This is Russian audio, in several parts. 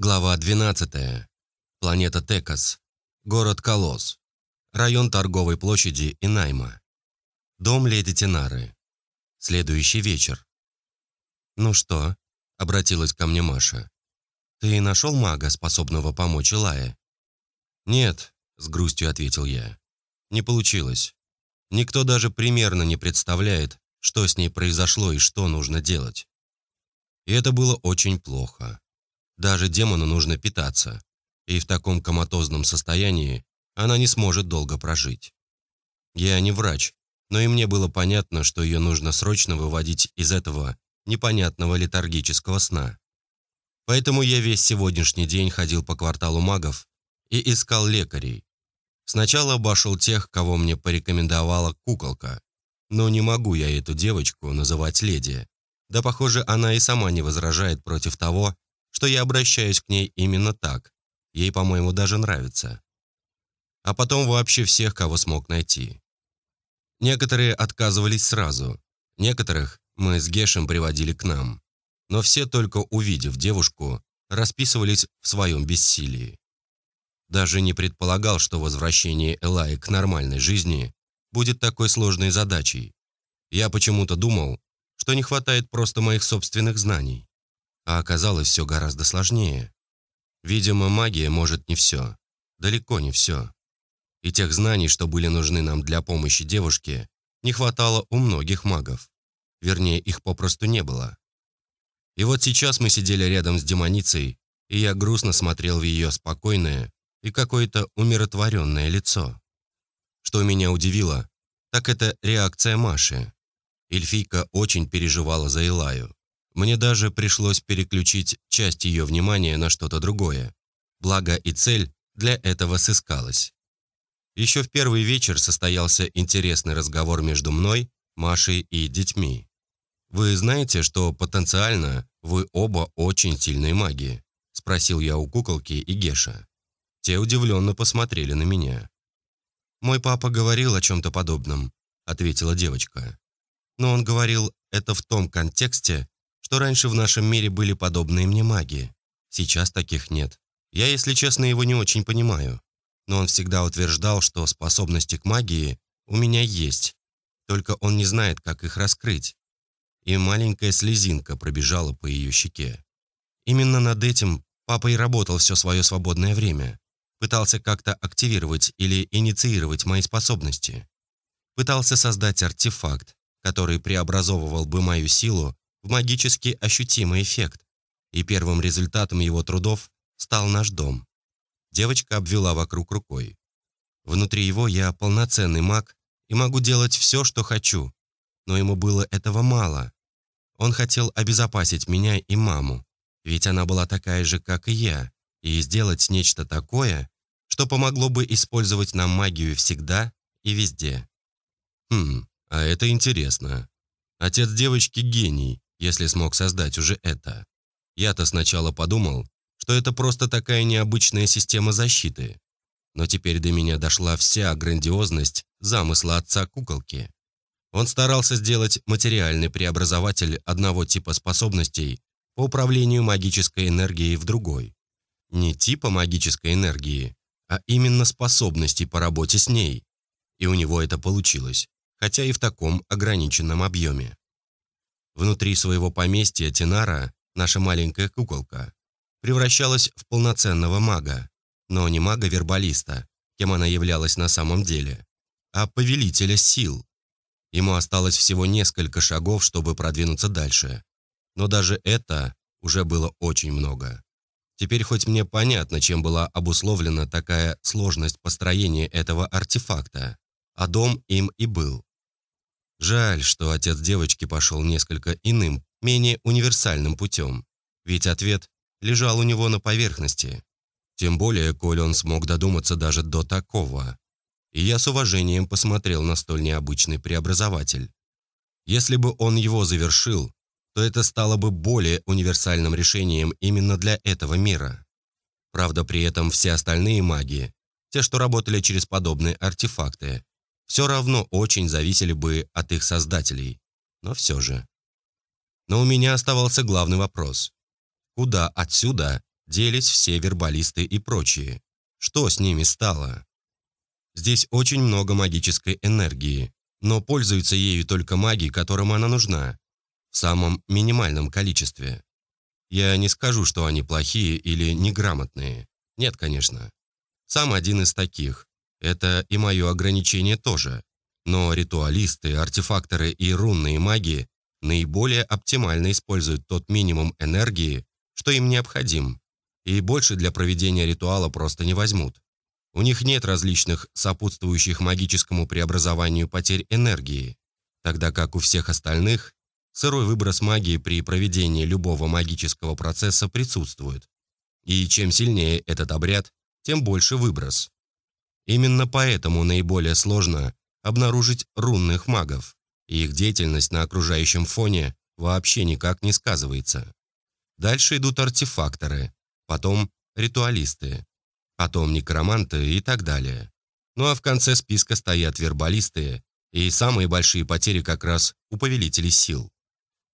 Глава 12. Планета Текас. Город Колос. Район торговой площади и найма. Дом леди Тинары. Следующий вечер. «Ну что?» – обратилась ко мне Маша. «Ты нашел мага, способного помочь Илае?» «Нет», – с грустью ответил я. «Не получилось. Никто даже примерно не представляет, что с ней произошло и что нужно делать. И это было очень плохо. Даже демону нужно питаться, и в таком коматозном состоянии она не сможет долго прожить. Я не врач, но и мне было понятно, что ее нужно срочно выводить из этого непонятного летаргического сна. Поэтому я весь сегодняшний день ходил по кварталу магов и искал лекарей. Сначала обошел тех, кого мне порекомендовала куколка, но не могу я эту девочку называть леди. Да, похоже, она и сама не возражает против того, что я обращаюсь к ней именно так. Ей, по-моему, даже нравится. А потом вообще всех, кого смог найти. Некоторые отказывались сразу, некоторых мы с Гешем приводили к нам. Но все, только увидев девушку, расписывались в своем бессилии. Даже не предполагал, что возвращение Элаи к нормальной жизни будет такой сложной задачей. Я почему-то думал, что не хватает просто моих собственных знаний. А оказалось все гораздо сложнее. Видимо, магия может не все. Далеко не все. И тех знаний, что были нужны нам для помощи девушке, не хватало у многих магов. Вернее, их попросту не было. И вот сейчас мы сидели рядом с демоницей, и я грустно смотрел в ее спокойное и какое-то умиротворенное лицо. Что меня удивило, так это реакция Маши. Эльфийка очень переживала за Илаю. Мне даже пришлось переключить часть ее внимания на что-то другое. Благо и цель для этого сыскалась. Еще в первый вечер состоялся интересный разговор между мной, Машей и детьми. «Вы знаете, что потенциально вы оба очень сильные маги?» – спросил я у куколки и Геша. Те удивленно посмотрели на меня. «Мой папа говорил о чем-то подобном», – ответила девочка. «Но он говорил это в том контексте, что раньше в нашем мире были подобные мне маги. Сейчас таких нет. Я, если честно, его не очень понимаю. Но он всегда утверждал, что способности к магии у меня есть, только он не знает, как их раскрыть. И маленькая слезинка пробежала по ее щеке. Именно над этим папа и работал все свое свободное время. Пытался как-то активировать или инициировать мои способности. Пытался создать артефакт, который преобразовывал бы мою силу в магически ощутимый эффект, и первым результатом его трудов стал наш дом. Девочка обвела вокруг рукой. Внутри его я полноценный маг и могу делать все, что хочу, но ему было этого мало. Он хотел обезопасить меня и маму, ведь она была такая же, как и я, и сделать нечто такое, что помогло бы использовать нам магию всегда и везде. Хм, а это интересно. Отец девочки гений, если смог создать уже это. Я-то сначала подумал, что это просто такая необычная система защиты. Но теперь до меня дошла вся грандиозность замысла отца куколки. Он старался сделать материальный преобразователь одного типа способностей по управлению магической энергией в другой. Не типа магической энергии, а именно способностей по работе с ней. И у него это получилось, хотя и в таком ограниченном объеме. Внутри своего поместья Тинара, наша маленькая куколка, превращалась в полноценного мага, но не мага-вербалиста, кем она являлась на самом деле, а повелителя сил. Ему осталось всего несколько шагов, чтобы продвинуться дальше. Но даже это уже было очень много. Теперь хоть мне понятно, чем была обусловлена такая сложность построения этого артефакта, а дом им и был. Жаль, что отец девочки пошел несколько иным, менее универсальным путем, ведь ответ лежал у него на поверхности. Тем более, коль он смог додуматься даже до такого. И я с уважением посмотрел на столь необычный преобразователь. Если бы он его завершил, то это стало бы более универсальным решением именно для этого мира. Правда, при этом все остальные маги, те, что работали через подобные артефакты, все равно очень зависели бы от их создателей. Но все же. Но у меня оставался главный вопрос. Куда отсюда делись все вербалисты и прочие. Что с ними стало? Здесь очень много магической энергии, но пользуются ею только маги, которым она нужна, в самом минимальном количестве. Я не скажу, что они плохие или неграмотные. Нет, конечно. Сам один из таких. Это и мое ограничение тоже. Но ритуалисты, артефакторы и рунные маги наиболее оптимально используют тот минимум энергии, что им необходим, и больше для проведения ритуала просто не возьмут. У них нет различных сопутствующих магическому преобразованию потерь энергии, тогда как у всех остальных сырой выброс магии при проведении любого магического процесса присутствует. И чем сильнее этот обряд, тем больше выброс. Именно поэтому наиболее сложно обнаружить рунных магов, и их деятельность на окружающем фоне вообще никак не сказывается. Дальше идут артефакторы, потом ритуалисты, потом некроманты и так далее. Ну а в конце списка стоят вербалисты, и самые большие потери как раз у повелителей сил.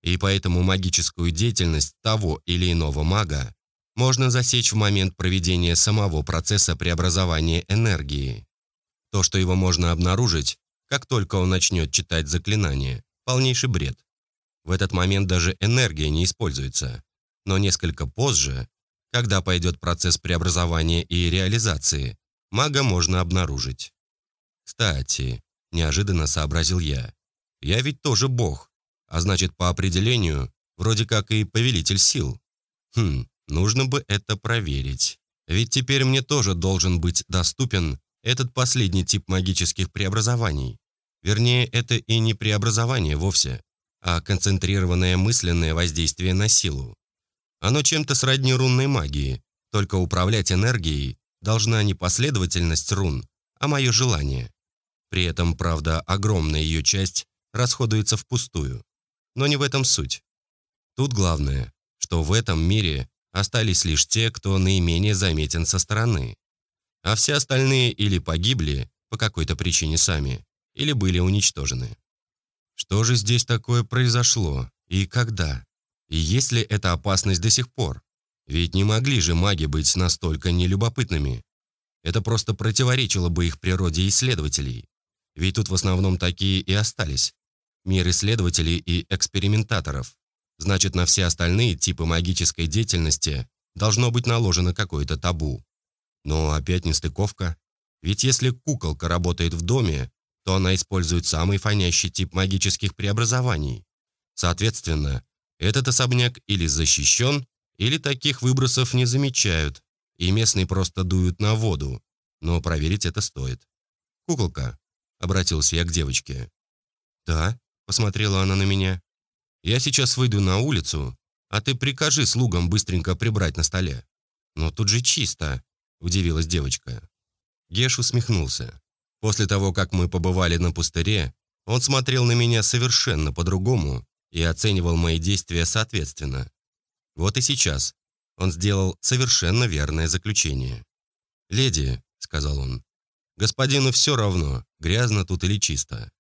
И поэтому магическую деятельность того или иного мага можно засечь в момент проведения самого процесса преобразования энергии. То, что его можно обнаружить, как только он начнет читать заклинание, полнейший бред. В этот момент даже энергия не используется. Но несколько позже когда пойдет процесс преобразования и реализации, мага можно обнаружить. Кстати, неожиданно сообразил я, я ведь тоже бог, а значит, по определению, вроде как и повелитель сил. Хм, нужно бы это проверить. Ведь теперь мне тоже должен быть доступен этот последний тип магических преобразований. Вернее, это и не преобразование вовсе, а концентрированное мысленное воздействие на силу. Оно чем-то сродни рунной магии, только управлять энергией должна не последовательность рун, а мое желание. При этом, правда, огромная ее часть расходуется впустую. Но не в этом суть. Тут главное, что в этом мире остались лишь те, кто наименее заметен со стороны. А все остальные или погибли по какой-то причине сами, или были уничтожены. Что же здесь такое произошло и когда? И есть ли эта опасность до сих пор? Ведь не могли же маги быть настолько нелюбопытными. Это просто противоречило бы их природе исследователей. Ведь тут в основном такие и остались. Мир исследователей и экспериментаторов. Значит, на все остальные типы магической деятельности должно быть наложено какое-то табу. Но опять нестыковка. Ведь если куколка работает в доме, то она использует самый фонящий тип магических преобразований. Соответственно, этот особняк или защищен, или таких выбросов не замечают, и местные просто дуют на воду, но проверить это стоит. «Куколка», — обратился я к девочке. «Да», — посмотрела она на меня. «Я сейчас выйду на улицу, а ты прикажи слугам быстренько прибрать на столе». «Но тут же чисто», — удивилась девочка. Геш усмехнулся. После того, как мы побывали на пустыре, он смотрел на меня совершенно по-другому и оценивал мои действия соответственно. Вот и сейчас он сделал совершенно верное заключение. «Леди», — сказал он, — «господину все равно, грязно тут или чисто.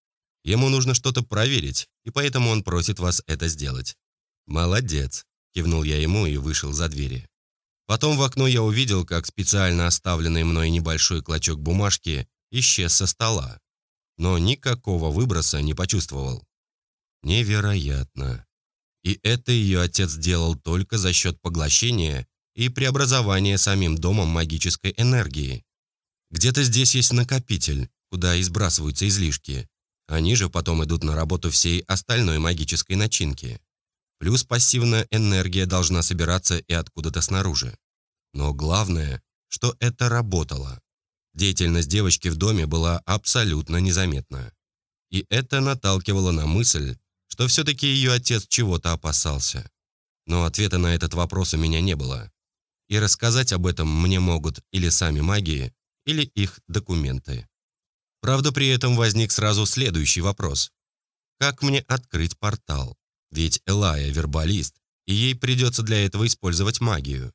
Ему нужно что-то проверить, и поэтому он просит вас это сделать». «Молодец», — кивнул я ему и вышел за двери. Потом в окно я увидел, как специально оставленный мной небольшой клочок бумажки исчез со стола, но никакого выброса не почувствовал. Невероятно. И это ее отец делал только за счет поглощения и преобразования самим домом магической энергии. Где-то здесь есть накопитель, куда избрасываются излишки. Они же потом идут на работу всей остальной магической начинки. Плюс пассивная энергия должна собираться и откуда-то снаружи. Но главное, что это работало. Деятельность девочки в доме была абсолютно незаметна. И это наталкивало на мысль, что все-таки ее отец чего-то опасался. Но ответа на этот вопрос у меня не было. И рассказать об этом мне могут или сами магии, или их документы. Правда, при этом возник сразу следующий вопрос. Как мне открыть портал? Ведь Элая – вербалист, и ей придется для этого использовать магию.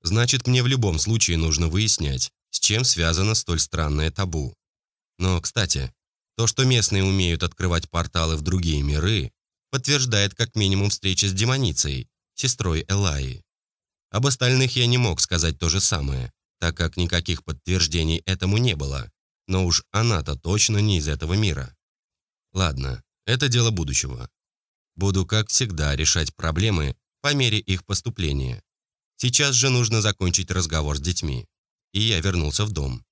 Значит, мне в любом случае нужно выяснять, с чем связано столь странное табу. Но, кстати, то, что местные умеют открывать порталы в другие миры, подтверждает как минимум встреча с демоницей, сестрой Элаи. Об остальных я не мог сказать то же самое, так как никаких подтверждений этому не было. Но уж она-то точно не из этого мира. Ладно, это дело будущего. Буду, как всегда, решать проблемы по мере их поступления. Сейчас же нужно закончить разговор с детьми. И я вернулся в дом.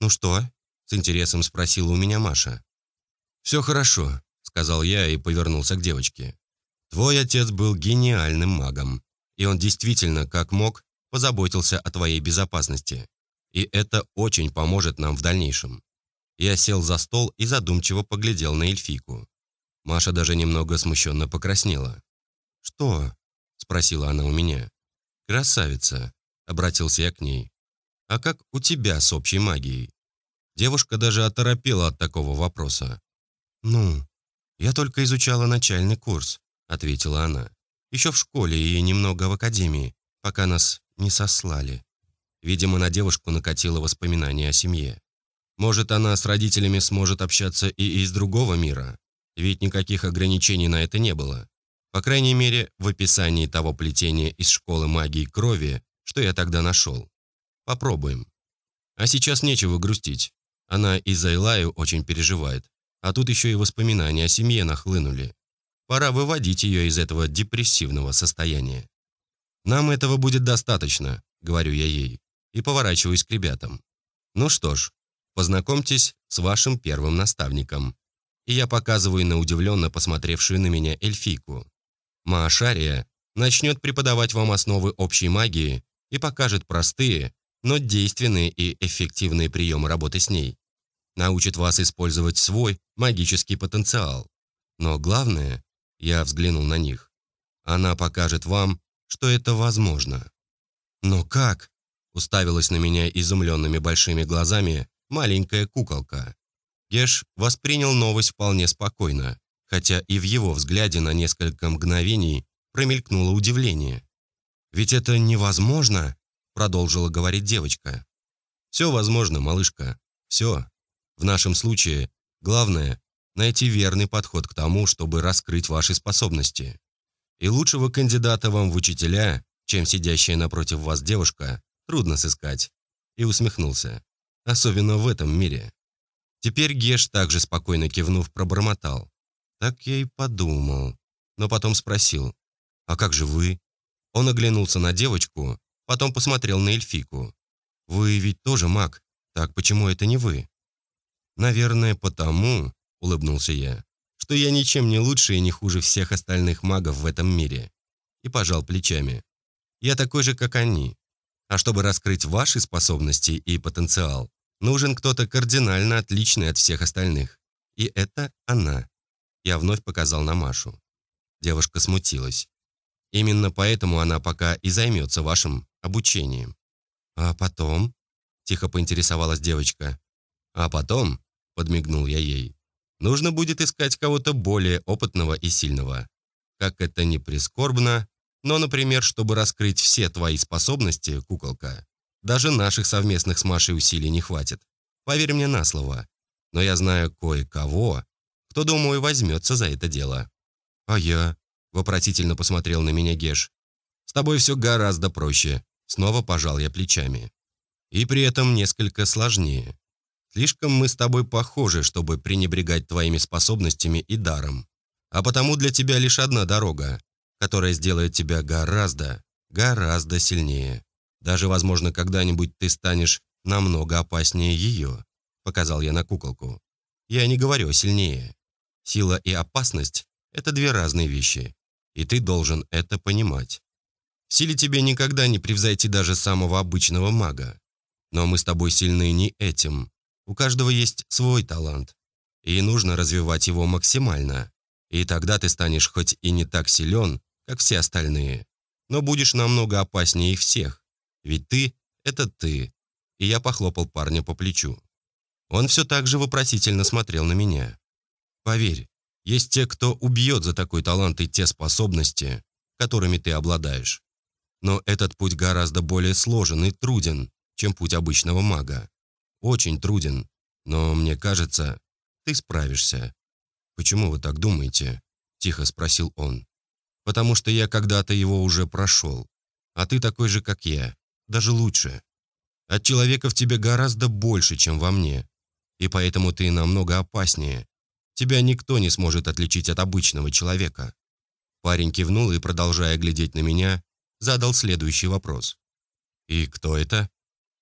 «Ну что?» – с интересом спросила у меня Маша. «Все хорошо», – сказал я и повернулся к девочке. «Твой отец был гениальным магом, и он действительно, как мог, позаботился о твоей безопасности. И это очень поможет нам в дальнейшем». Я сел за стол и задумчиво поглядел на эльфийку. Маша даже немного смущенно покраснела. «Что?» – спросила она у меня. «Красавица», – обратился я к ней. «А как у тебя с общей магией?» Девушка даже оторопела от такого вопроса. «Ну, я только изучала начальный курс», — ответила она. «Еще в школе и немного в академии, пока нас не сослали». Видимо, на девушку накатило воспоминание о семье. Может, она с родителями сможет общаться и из другого мира? Ведь никаких ограничений на это не было. По крайней мере, в описании того плетения из школы магии крови, что я тогда нашел. Попробуем. А сейчас нечего грустить. Она из-за Илаю очень переживает. А тут еще и воспоминания о семье нахлынули. Пора выводить ее из этого депрессивного состояния. «Нам этого будет достаточно», — говорю я ей, и поворачиваюсь к ребятам. «Ну что ж, познакомьтесь с вашим первым наставником». И я показываю на удивленно посмотревшую на меня эльфийку. Маашария начнет преподавать вам основы общей магии и покажет простые, но действенные и эффективные приемы работы с ней. Научит вас использовать свой магический потенциал. Но главное, я взглянул на них, она покажет вам, что это возможно. Но как? Уставилась на меня изумленными большими глазами маленькая куколка. Геш воспринял новость вполне спокойно, хотя и в его взгляде на несколько мгновений промелькнуло удивление. «Ведь это невозможно!» продолжила говорить девочка. «Все возможно, малышка. Все. В нашем случае главное – найти верный подход к тому, чтобы раскрыть ваши способности. И лучшего кандидата вам в учителя, чем сидящая напротив вас девушка, трудно сыскать». И усмехнулся. Особенно в этом мире. Теперь Геш также спокойно кивнув пробормотал. Так я и подумал. Но потом спросил, «А как же вы?» Он оглянулся на девочку, Потом посмотрел на эльфику. «Вы ведь тоже маг, так почему это не вы?» «Наверное, потому», — улыбнулся я, «что я ничем не лучше и не хуже всех остальных магов в этом мире». И пожал плечами. «Я такой же, как они. А чтобы раскрыть ваши способности и потенциал, нужен кто-то кардинально отличный от всех остальных. И это она». Я вновь показал на Машу. Девушка смутилась. Именно поэтому она пока и займется вашим обучением. А потом? Тихо поинтересовалась девочка. А потом, подмигнул я ей, нужно будет искать кого-то более опытного и сильного. Как это ни прискорбно, но, например, чтобы раскрыть все твои способности, куколка, даже наших совместных с Машей усилий не хватит. Поверь мне на слово. Но я знаю кое-кого, кто, думаю, возьмется за это дело. А я? Вопросительно посмотрел на меня Геш. «С тобой все гораздо проще», — снова пожал я плечами. «И при этом несколько сложнее. Слишком мы с тобой похожи, чтобы пренебрегать твоими способностями и даром. А потому для тебя лишь одна дорога, которая сделает тебя гораздо, гораздо сильнее. Даже, возможно, когда-нибудь ты станешь намного опаснее ее», — показал я на куколку. «Я не говорю сильнее. Сила и опасность — это две разные вещи и ты должен это понимать. В силе тебе никогда не превзойти даже самого обычного мага. Но мы с тобой сильны не этим. У каждого есть свой талант, и нужно развивать его максимально. И тогда ты станешь хоть и не так силен, как все остальные, но будешь намного опаснее их всех. Ведь ты — это ты. И я похлопал парня по плечу. Он все так же вопросительно смотрел на меня. Поверь, есть те, кто убьет за такой талант и те способности, которыми ты обладаешь. Но этот путь гораздо более сложен и труден, чем путь обычного мага. Очень труден, но мне кажется, ты справишься. Почему вы так думаете? Тихо спросил он. Потому что я когда-то его уже прошел. А ты такой же, как я, даже лучше. От человека в тебе гораздо больше, чем во мне, и поэтому ты намного опаснее. Тебя никто не сможет отличить от обычного человека». Парень кивнул и, продолжая глядеть на меня, задал следующий вопрос. «И кто это?»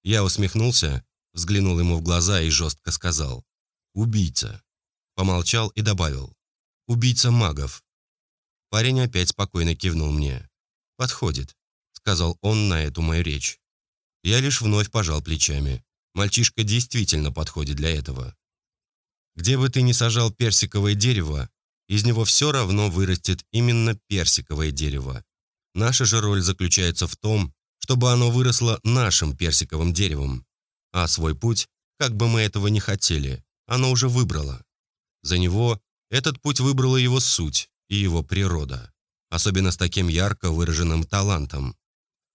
Я усмехнулся, взглянул ему в глаза и жестко сказал. «Убийца». Помолчал и добавил. «Убийца магов». Парень опять спокойно кивнул мне. «Подходит», — сказал он на эту мою речь. Я лишь вновь пожал плечами. Мальчишка действительно подходит для этого. Где бы ты ни сажал персиковое дерево, из него все равно вырастет именно персиковое дерево. Наша же роль заключается в том, чтобы оно выросло нашим персиковым деревом. А свой путь, как бы мы этого не хотели, оно уже выбрало. За него этот путь выбрала его суть и его природа, особенно с таким ярко выраженным талантом.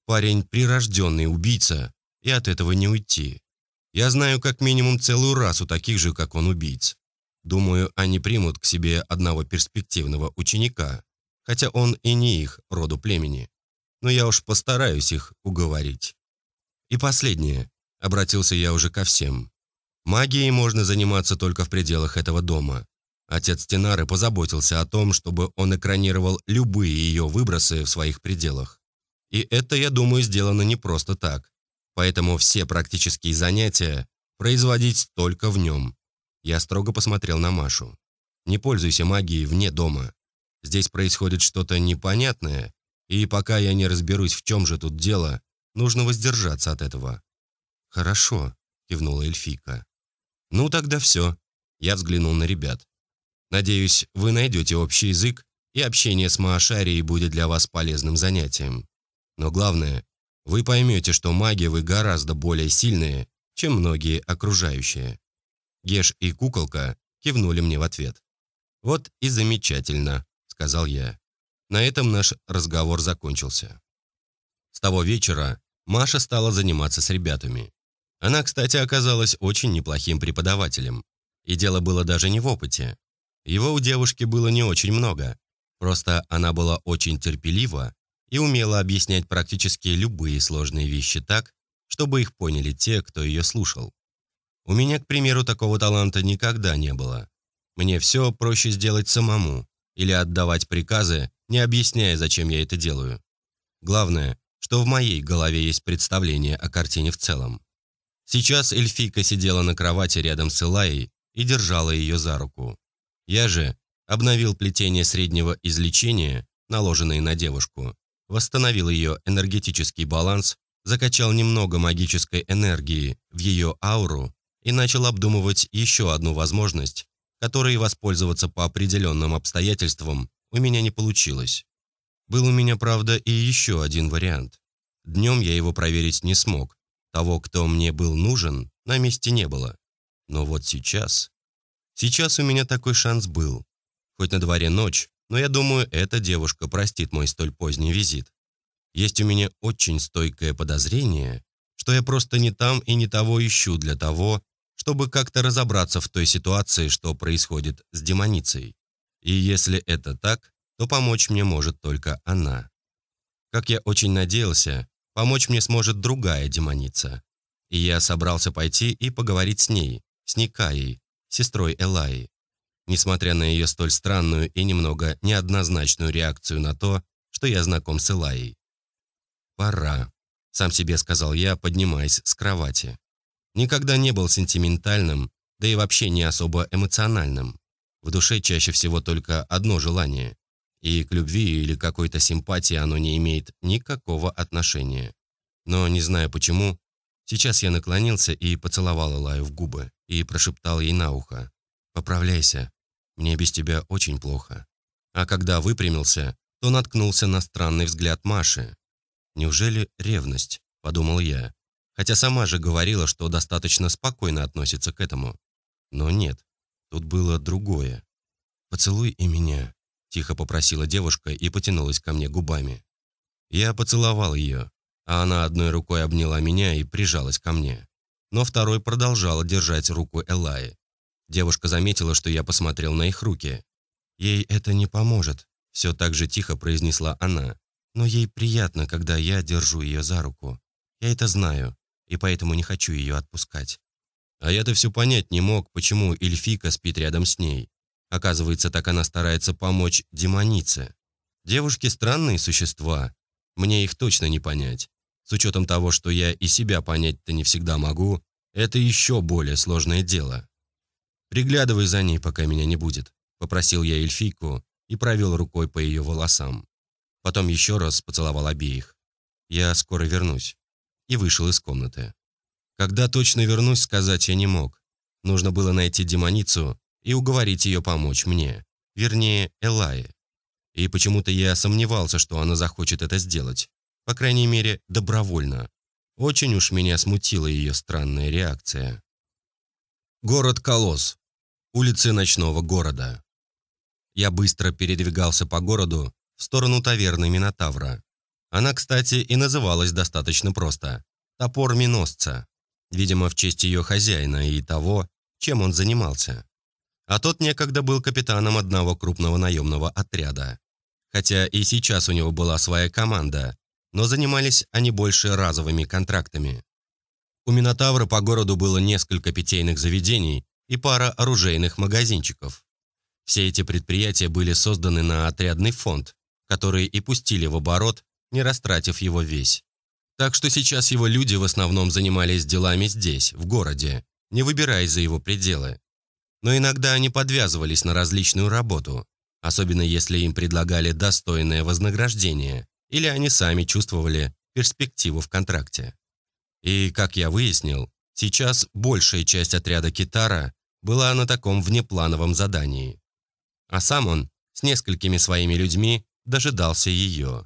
Парень – прирожденный убийца, и от этого не уйти. Я знаю как минимум целую расу таких же, как он, убийц. Думаю, они примут к себе одного перспективного ученика, хотя он и не их роду племени. Но я уж постараюсь их уговорить. И последнее. Обратился я уже ко всем. Магией можно заниматься только в пределах этого дома. Отец Тенары позаботился о том, чтобы он экранировал любые ее выбросы в своих пределах. И это, я думаю, сделано не просто так. Поэтому все практические занятия производить только в нем. Я строго посмотрел на Машу. Не пользуйся магией вне дома. Здесь происходит что-то непонятное, и пока я не разберусь, в чем же тут дело, нужно воздержаться от этого. «Хорошо», — кивнула эльфийка. «Ну, тогда все». Я взглянул на ребят. «Надеюсь, вы найдете общий язык, и общение с Маашарией будет для вас полезным занятием. Но главное, вы поймете, что маги вы гораздо более сильные, чем многие окружающие». Геш и куколка кивнули мне в ответ. «Вот и замечательно», — сказал я. На этом наш разговор закончился. С того вечера Маша стала заниматься с ребятами. Она, кстати, оказалась очень неплохим преподавателем. И дело было даже не в опыте. Его у девушки было не очень много. Просто она была очень терпелива и умела объяснять практически любые сложные вещи так, чтобы их поняли те, кто ее слушал. У меня, к примеру, такого таланта никогда не было. Мне все проще сделать самому или отдавать приказы, не объясняя, зачем я это делаю. Главное, что в моей голове есть представление о картине в целом. Сейчас эльфийка сидела на кровати рядом с Элайей и держала ее за руку. Я же обновил плетение среднего излечения, наложенное на девушку, восстановил ее энергетический баланс, закачал немного магической энергии в ее ауру и начал обдумывать еще одну возможность, которой воспользоваться по определенным обстоятельствам у меня не получилось. Был у меня, правда, и еще один вариант. Днем я его проверить не смог, того, кто мне был нужен, на месте не было. Но вот сейчас... Сейчас у меня такой шанс был. Хоть на дворе ночь, но я думаю, эта девушка простит мой столь поздний визит. Есть у меня очень стойкое подозрение, что я просто не там и не того ищу для того, чтобы как-то разобраться в той ситуации, что происходит с демоницей. И если это так, то помочь мне может только она. Как я очень надеялся, Помочь мне сможет другая демоница. И я собрался пойти и поговорить с ней, с Никаей, сестрой Элаи. Несмотря на ее столь странную и немного неоднозначную реакцию на то, что я знаком с Элаей. «Пора», — сам себе сказал я, поднимаясь с кровати. Никогда не был сентиментальным, да и вообще не особо эмоциональным. В душе чаще всего только одно желание и к любви или какой-то симпатии оно не имеет никакого отношения. Но, не знаю почему, сейчас я наклонился и поцеловал Элаю в губы и прошептал ей на ухо «Поправляйся, мне без тебя очень плохо». А когда выпрямился, то наткнулся на странный взгляд Маши. «Неужели ревность?» – подумал я, хотя сама же говорила, что достаточно спокойно относится к этому. Но нет, тут было другое. «Поцелуй и меня», Тихо попросила девушка и потянулась ко мне губами. Я поцеловал ее, а она одной рукой обняла меня и прижалась ко мне. Но второй продолжала держать руку Элаи. Девушка заметила, что я посмотрел на их руки. «Ей это не поможет», – все так же тихо произнесла она. но ей приятно, когда я держу ее за руку. Я это знаю, и поэтому не хочу ее отпускать. А я-то все понять не мог, почему эльфика спит рядом с ней. Оказывается, так она старается помочь демонице. Девушки странные существа. Мне их точно не понять. С учетом того, что я и себя понять-то не всегда могу, это еще более сложное дело. «Приглядывай за ней, пока меня не будет», — попросил я эльфийку и провел рукой по ее волосам. Потом еще раз поцеловал обеих. «Я скоро вернусь». И вышел из комнаты. Когда точно вернусь, сказать я не мог. Нужно было найти демоницу и уговорить ее помочь мне, вернее, Элае. И почему-то я сомневался, что она захочет это сделать. По крайней мере, добровольно. Очень уж меня смутила ее странная реакция. Город Колос. Улицы ночного города. Я быстро передвигался по городу в сторону таверны Минотавра. Она, кстати, и называлась достаточно просто – «Топор Миносца», видимо, в честь ее хозяина и того, чем он занимался. А тот некогда был капитаном одного крупного наемного отряда. Хотя и сейчас у него была своя команда, но занимались они больше разовыми контрактами. У Минотавра по городу было несколько питейных заведений и пара оружейных магазинчиков. Все эти предприятия были созданы на отрядный фонд, который и пустили в оборот, не растратив его весь. Так что сейчас его люди в основном занимались делами здесь, в городе, не выбираясь за его пределы. Но иногда они подвязывались на различную работу, особенно если им предлагали достойное вознаграждение, или они сами чувствовали перспективу в контракте. И, как я выяснил, сейчас большая часть отряда Китара была на таком внеплановом задании. А сам он с несколькими своими людьми дожидался ее.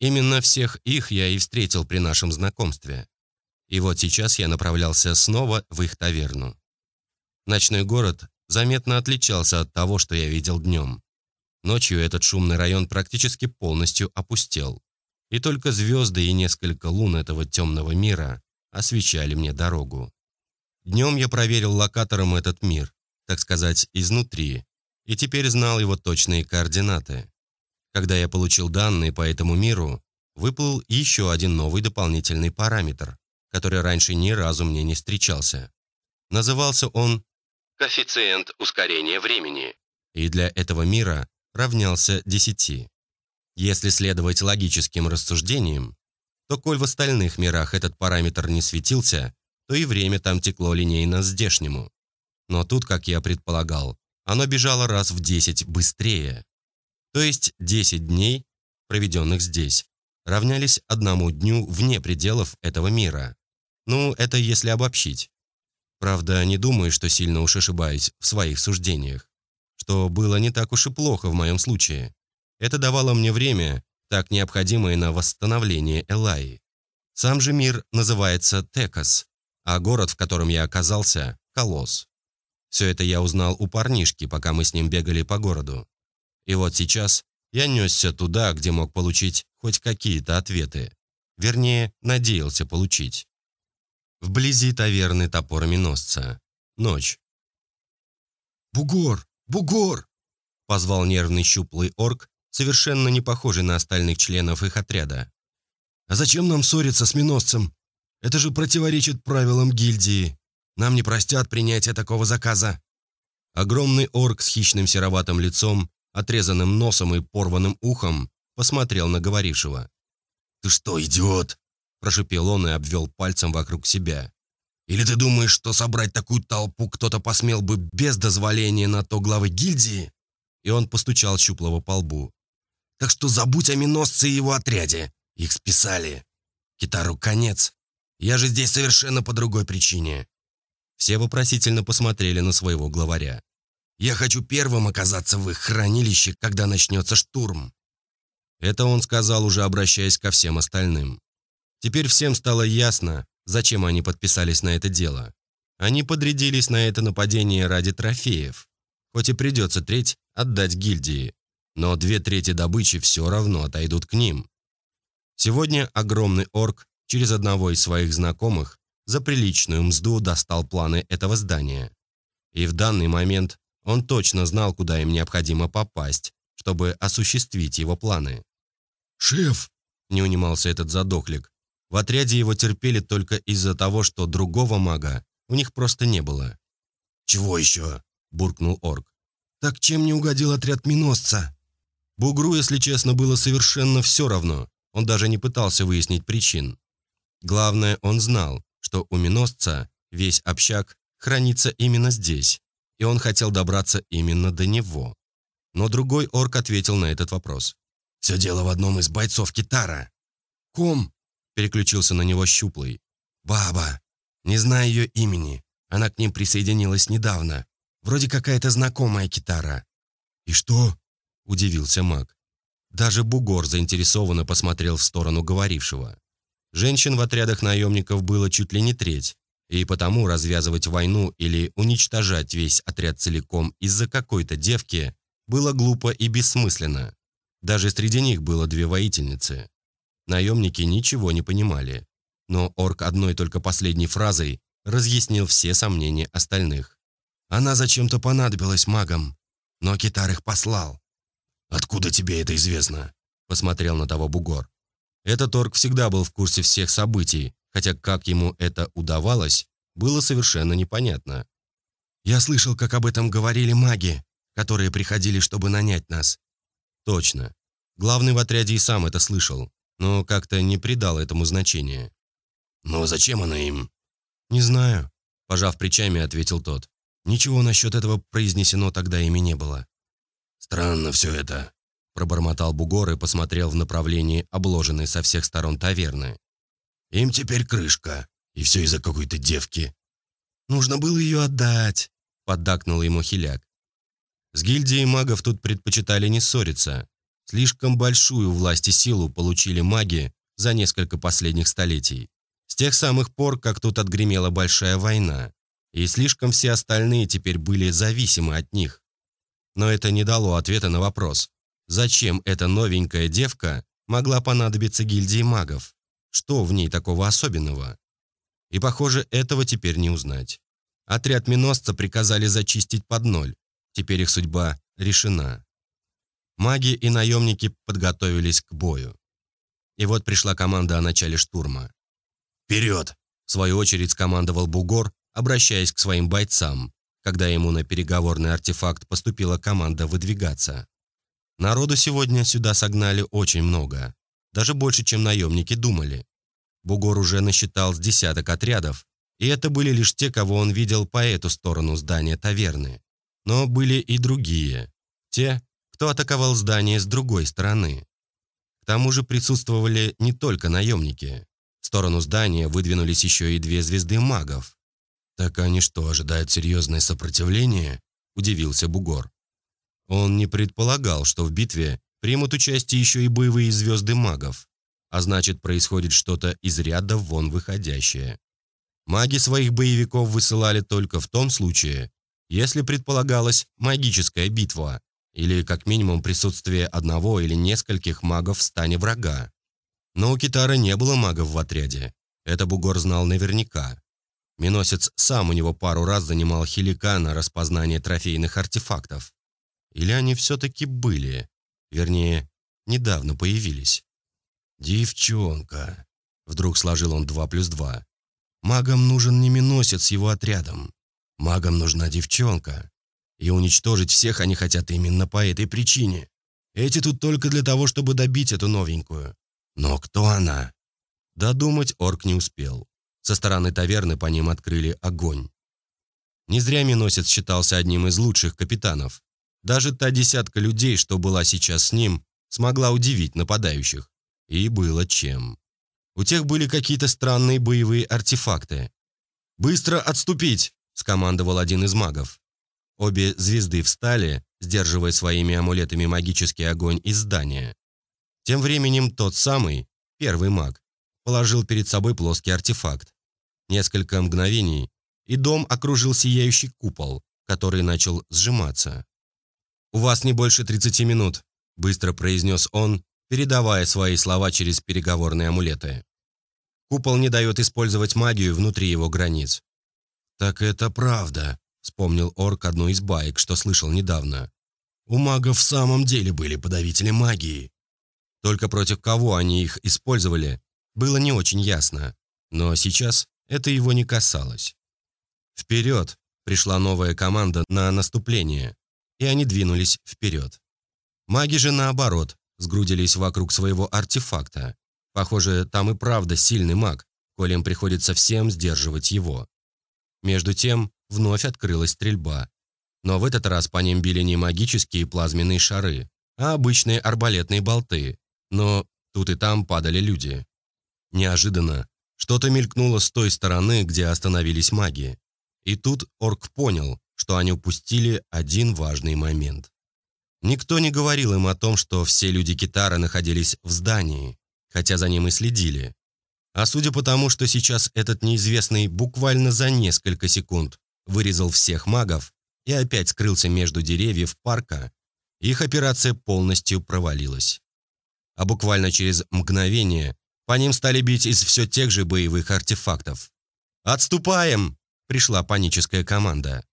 Именно всех их я и встретил при нашем знакомстве. И вот сейчас я направлялся снова в их таверну. Ночной город заметно отличался от того, что я видел днем. Ночью этот шумный район практически полностью опустел. И только звезды и несколько лун этого темного мира освещали мне дорогу. Днем я проверил локатором этот мир, так сказать, изнутри, и теперь знал его точные координаты. Когда я получил данные по этому миру, выплыл еще один новый дополнительный параметр, который раньше ни разу мне не встречался. Назывался он «коэффициент ускорения времени», и для этого мира равнялся 10. Если следовать логическим рассуждениям, то коль в остальных мирах этот параметр не светился, то и время там текло линейно здешнему. Но тут, как я предполагал, оно бежало раз в 10 быстрее. То есть 10 дней, проведенных здесь, равнялись одному дню вне пределов этого мира. Ну, это если обобщить. Правда, не думаю, что сильно уж ошибаюсь в своих суждениях. Что было не так уж и плохо в моем случае. Это давало мне время, так необходимое на восстановление Элаи. Сам же мир называется Текас, а город, в котором я оказался – Колосс. Все это я узнал у парнишки, пока мы с ним бегали по городу. И вот сейчас я несся туда, где мог получить хоть какие-то ответы. Вернее, надеялся получить. Вблизи таверны топороменосца. Ночь. «Бугор! Бугор!» — позвал нервный щуплый орк, совершенно не похожий на остальных членов их отряда. «А зачем нам ссориться с миносцем? Это же противоречит правилам гильдии. Нам не простят принятие такого заказа». Огромный орк с хищным сероватым лицом отрезанным носом и порванным ухом, посмотрел на говорившего. «Ты что, идиот?» – прошипел он и обвел пальцем вокруг себя. «Или ты думаешь, что собрать такую толпу кто-то посмел бы без дозволения на то главы гильдии?» И он постучал щуплого по лбу. «Так что забудь о миносце и его отряде. Их списали. Китару конец. Я же здесь совершенно по другой причине». Все вопросительно посмотрели на своего главаря. Я хочу первым оказаться в их хранилище, когда начнется штурм». Это он сказал, уже обращаясь ко всем остальным. Теперь всем стало ясно, зачем они подписались на это дело. Они подрядились на это нападение ради трофеев. Хоть и придется треть отдать гильдии, но две трети добычи все равно отойдут к ним. Сегодня огромный орк через одного из своих знакомых за приличную мзду достал планы этого здания. И в данный момент он точно знал, куда им необходимо попасть, чтобы осуществить его планы. «Шеф!» – не унимался этот задохлик. В отряде его терпели только из-за того, что другого мага у них просто не было. «Чего еще?» – буркнул орк. «Так чем не угодил отряд миносца?» Бугру, если честно, было совершенно все равно. Он даже не пытался выяснить причин. Главное, он знал, что у миносца весь общак хранится именно здесь, и он хотел добраться именно до него. Но другой орк ответил на этот вопрос. «Все дело в одном из бойцов Китара». «Ком?» – переключился на него щуплый. «Баба. Не знаю ее имени. Она к ним присоединилась недавно. Вроде какая-то знакомая Китара». «И что?» – удивился маг. Даже бугор заинтересованно посмотрел в сторону говорившего. Женщин в отрядах наемников было чуть ли не треть, и потому развязывать войну или уничтожать весь отряд целиком из-за какой-то девки было глупо и бессмысленно. Даже среди них было две воительницы. Наемники ничего не понимали, но орк одной только последней фразой разъяснил все сомнения остальных. Она зачем-то понадобилась магам, но Китар их послал. «Откуда тебе это известно?» – посмотрел на того бугор. Этот орк всегда был в курсе всех событий, хотя как ему это удавалось, было совершенно непонятно. «Я слышал, как об этом говорили маги, которые приходили, чтобы нанять нас». «Точно. Главный в отряде и сам это слышал, но как-то не придал этому значения». «Но зачем она им?» «Не знаю», – пожав плечами, ответил тот. «Ничего насчет этого произнесено тогда ими не было». «Странно все это», – пробормотал Бугор и посмотрел в направлении обложенной со всех сторон таверны. «Им теперь крышка, и все из-за какой-то девки». «Нужно было ее отдать», – поддакнул ему Хиляк. С гильдией магов тут предпочитали не ссориться. Слишком большую власть и силу получили маги за несколько последних столетий. С тех самых пор, как тут отгремела большая война. И слишком все остальные теперь были зависимы от них. Но это не дало ответа на вопрос, зачем эта новенькая девка могла понадобиться гильдии магов? Что в ней такого особенного? И, похоже, этого теперь не узнать. Отряд миносца приказали зачистить под ноль. Теперь их судьба решена. Маги и наемники подготовились к бою. И вот пришла команда о начале штурма. «Вперед!» – в свою очередь скомандовал Бугор, обращаясь к своим бойцам когда ему на переговорный артефакт поступила команда выдвигаться. Народу сегодня сюда согнали очень много, даже больше, чем наемники думали. Бугор уже насчитал с десяток отрядов, и это были лишь те, кого он видел по эту сторону здания таверны. Но были и другие, те, кто атаковал здание с другой стороны. К тому же присутствовали не только наемники. В сторону здания выдвинулись еще и две звезды магов. «Так они что, ожидают серьезное сопротивление?» – удивился Бугор. Он не предполагал, что в битве примут участие еще и боевые звезды магов, а значит, происходит что-то из ряда вон выходящее. Маги своих боевиков высылали только в том случае, если предполагалась магическая битва или как минимум присутствие одного или нескольких магов в стане врага. Но у Китара не было магов в отряде. Это Бугор знал наверняка. Миносец сам у него пару раз занимал хилика на распознание трофейных артефактов. Или они все-таки были, вернее, недавно появились. «Девчонка», — вдруг сложил он два плюс два. «Магам нужен не миносец с его отрядом. Магам нужна девчонка. И уничтожить всех они хотят именно по этой причине. Эти тут только для того, чтобы добить эту новенькую. Но кто она?» Додумать орк не успел. Со стороны таверны по ним открыли огонь. Не зря Миносец считался одним из лучших капитанов. Даже та десятка людей, что была сейчас с ним, смогла удивить нападающих. И было чем. У тех были какие-то странные боевые артефакты. «Быстро отступить!» – скомандовал один из магов. Обе звезды встали, сдерживая своими амулетами магический огонь из здания. Тем временем тот самый, первый маг, положил перед собой плоский артефакт. Несколько мгновений, и дом окружил сияющий купол, который начал сжиматься. «У вас не больше 30 минут», – быстро произнес он, передавая свои слова через переговорные амулеты. «Купол не дает использовать магию внутри его границ». «Так это правда», – вспомнил орк одну из баек, что слышал недавно. «У магов в самом деле были подавители магии». Только против кого они их использовали, было не очень ясно, но сейчас это его не касалось. Вперед пришла новая команда на наступление, и они двинулись вперед. Маги же, наоборот, сгрудились вокруг своего артефакта. Похоже, там и правда сильный маг, коли им приходится всем сдерживать его. Между тем, вновь открылась стрельба. Но в этот раз по ним били не магические плазменные шары, а обычные арбалетные болты. Но тут и там падали люди. Неожиданно что-то мелькнуло с той стороны, где остановились маги. И тут орк понял, что они упустили один важный момент. Никто не говорил им о том, что все люди Китара находились в здании, хотя за ним и следили. А судя по тому, что сейчас этот неизвестный буквально за несколько секунд вырезал всех магов и опять скрылся между деревьев парка, их операция полностью провалилась. А буквально через мгновение по ним стали бить из все тех же боевых артефактов. «Отступаем!» – пришла паническая команда.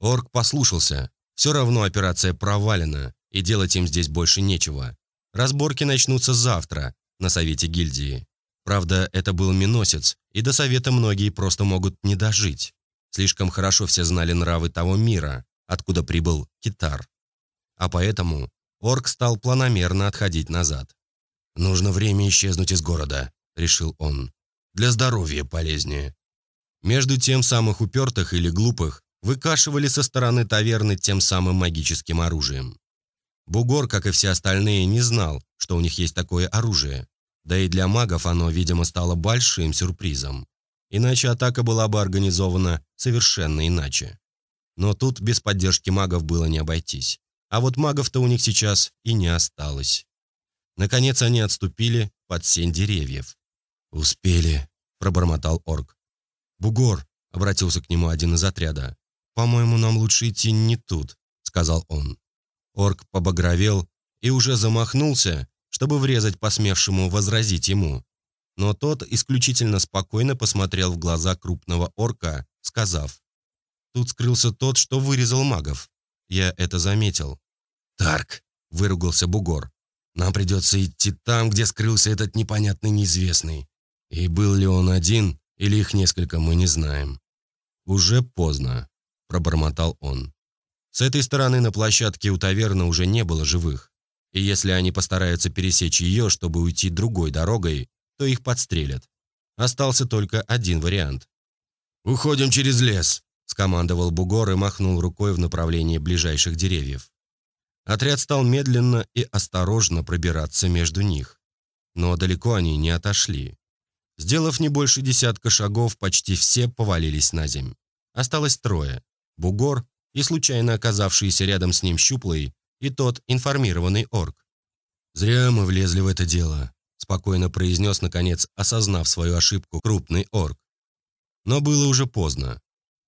Орк послушался. Все равно операция провалена, и делать им здесь больше нечего. Разборки начнутся завтра на совете гильдии. Правда, это был миносец, и до совета многие просто могут не дожить. Слишком хорошо все знали нравы того мира, откуда прибыл Китар. А поэтому орк стал планомерно отходить назад. «Нужно время исчезнуть из города», — решил он. «Для здоровья полезнее». Между тем самых упертых или глупых выкашивали со стороны таверны тем самым магическим оружием. Бугор, как и все остальные, не знал, что у них есть такое оружие. Да и для магов оно, видимо, стало большим сюрпризом. Иначе атака была бы организована совершенно иначе. Но тут без поддержки магов было не обойтись. А вот магов-то у них сейчас и не осталось. Наконец они отступили под сень деревьев. «Успели», — пробормотал орк. «Бугор», — обратился к нему один из отряда. «По-моему, нам лучше идти не тут», — сказал он. Орк побагровел и уже замахнулся, чтобы врезать посмевшему возразить ему. Но тот исключительно спокойно посмотрел в глаза крупного орка, сказав, «Тут скрылся тот, что вырезал магов. Я это заметил». «Тарк!» — выругался бугор. Нам придется идти там, где скрылся этот непонятный неизвестный. И был ли он один, или их несколько, мы не знаем. Уже поздно, пробормотал он. С этой стороны на площадке у таверны уже не было живых. И если они постараются пересечь ее, чтобы уйти другой дорогой, то их подстрелят. Остался только один вариант. «Уходим через лес», — скомандовал Бугор и махнул рукой в направлении ближайших деревьев. Отряд стал медленно и осторожно пробираться между них. Но далеко они не отошли. Сделав не больше десятка шагов, почти все повалились на земь. Осталось трое. Бугор и случайно оказавшийся рядом с ним щуплый, и тот информированный орк. «Зря мы влезли в это дело», — спокойно произнес, наконец, осознав свою ошибку, крупный орк. Но было уже поздно.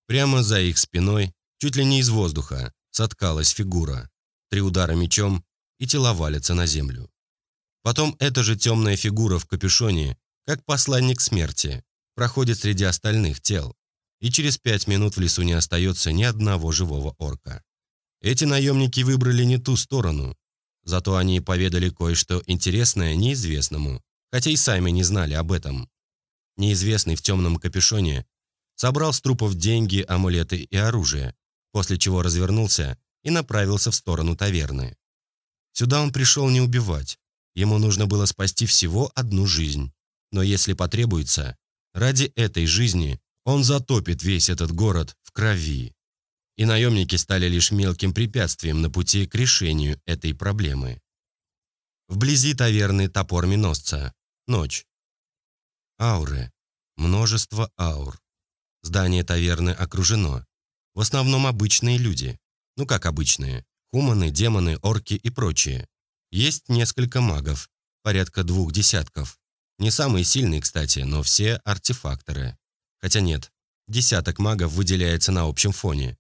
Прямо за их спиной, чуть ли не из воздуха, соткалась фигура три удара мечом, и тела валятся на землю. Потом эта же темная фигура в капюшоне, как посланник смерти, проходит среди остальных тел, и через пять минут в лесу не остается ни одного живого орка. Эти наемники выбрали не ту сторону, зато они поведали кое-что интересное неизвестному, хотя и сами не знали об этом. Неизвестный в темном капюшоне собрал с трупов деньги, амулеты и оружие, после чего развернулся и направился в сторону таверны. Сюда он пришел не убивать. Ему нужно было спасти всего одну жизнь. Но если потребуется, ради этой жизни он затопит весь этот город в крови. И наемники стали лишь мелким препятствием на пути к решению этой проблемы. Вблизи таверны топор миносца. Ночь. Ауры. Множество аур. Здание таверны окружено. В основном обычные люди. Ну как обычные. Хуманы, демоны, орки и прочие. Есть несколько магов. Порядка двух десятков. Не самые сильные, кстати, но все артефакторы. Хотя нет, десяток магов выделяется на общем фоне.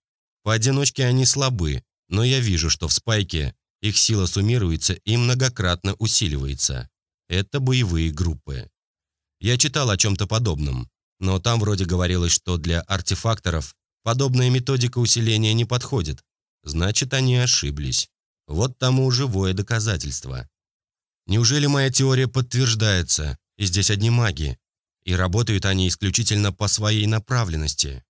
Поодиночке они слабы, но я вижу, что в спайке их сила суммируется и многократно усиливается. Это боевые группы. Я читал о чем-то подобном, но там вроде говорилось, что для артефакторов подобная методика усиления не подходит. Значит, они ошиблись. Вот тому живое доказательство. Неужели моя теория подтверждается, и здесь одни маги, и работают они исключительно по своей направленности?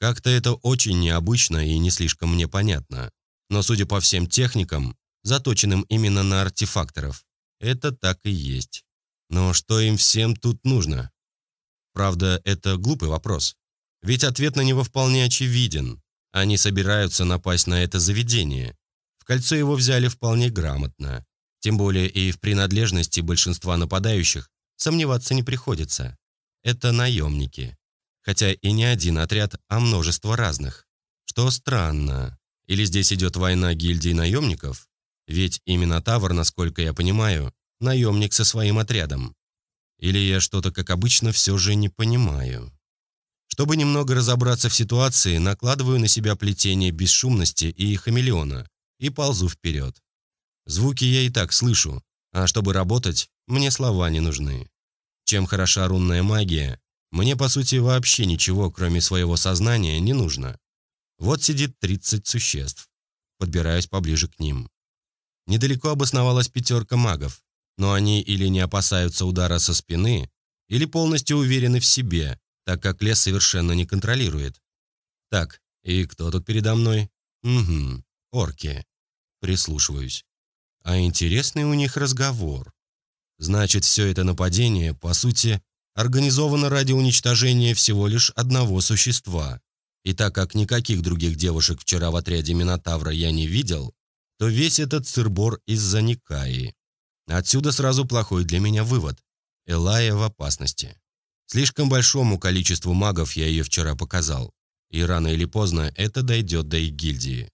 Как-то это очень необычно и не слишком мне понятно. Но судя по всем техникам, заточенным именно на артефакторов, это так и есть. Но что им всем тут нужно? Правда, это глупый вопрос. Ведь ответ на него вполне очевиден. Они собираются напасть на это заведение. В кольцо его взяли вполне грамотно. Тем более и в принадлежности большинства нападающих сомневаться не приходится. Это наемники. Хотя и не один отряд, а множество разных. Что странно. Или здесь идет война гильдий наемников? Ведь именно Тавр, насколько я понимаю, наемник со своим отрядом. Или я что-то, как обычно, все же не понимаю. Чтобы немного разобраться в ситуации, накладываю на себя плетение бесшумности и хамелеона и ползу вперед. Звуки я и так слышу, а чтобы работать, мне слова не нужны. Чем хороша рунная магия, мне, по сути, вообще ничего, кроме своего сознания, не нужно. Вот сидит 30 существ. Подбираюсь поближе к ним. Недалеко обосновалась пятерка магов, но они или не опасаются удара со спины, или полностью уверены в себе, так как лес совершенно не контролирует. Так, и кто тут передо мной? Угу, орки. Прислушиваюсь. А интересный у них разговор. Значит, все это нападение, по сути, организовано ради уничтожения всего лишь одного существа. И так как никаких других девушек вчера в отряде Минотавра я не видел, то весь этот цирбор из-за Никаи. Отсюда сразу плохой для меня вывод. Элая в опасности. Слишком большому количеству магов я ее вчера показал. И рано или поздно это дойдет до их гильдии.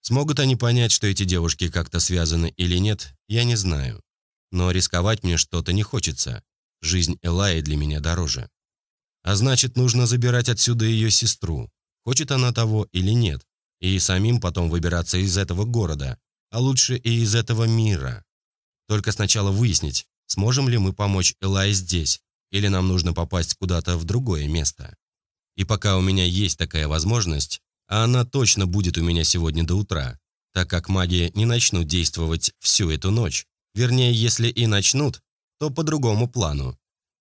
Смогут они понять, что эти девушки как-то связаны или нет, я не знаю. Но рисковать мне что-то не хочется. Жизнь Элаи для меня дороже. А значит, нужно забирать отсюда ее сестру. Хочет она того или нет. И самим потом выбираться из этого города. А лучше и из этого мира. Только сначала выяснить, сможем ли мы помочь Элай здесь, или нам нужно попасть куда-то в другое место. И пока у меня есть такая возможность, а она точно будет у меня сегодня до утра, так как маги не начнут действовать всю эту ночь. Вернее, если и начнут, то по другому плану.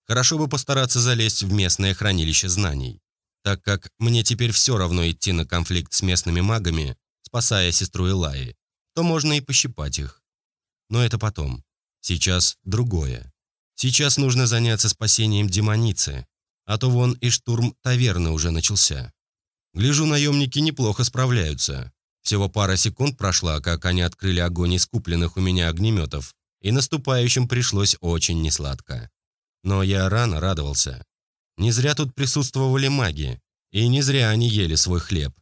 Хорошо бы постараться залезть в местное хранилище знаний, так как мне теперь все равно идти на конфликт с местными магами, спасая сестру Элаи, то можно и пощипать их. Но это потом. Сейчас другое. Сейчас нужно заняться спасением демоницы, а то вон и штурм таверны уже начался. Гляжу, наемники неплохо справляются. Всего пара секунд прошла, как они открыли огонь из купленных у меня огнеметов, и наступающим пришлось очень несладко. Но я рано радовался. Не зря тут присутствовали маги, и не зря они ели свой хлеб.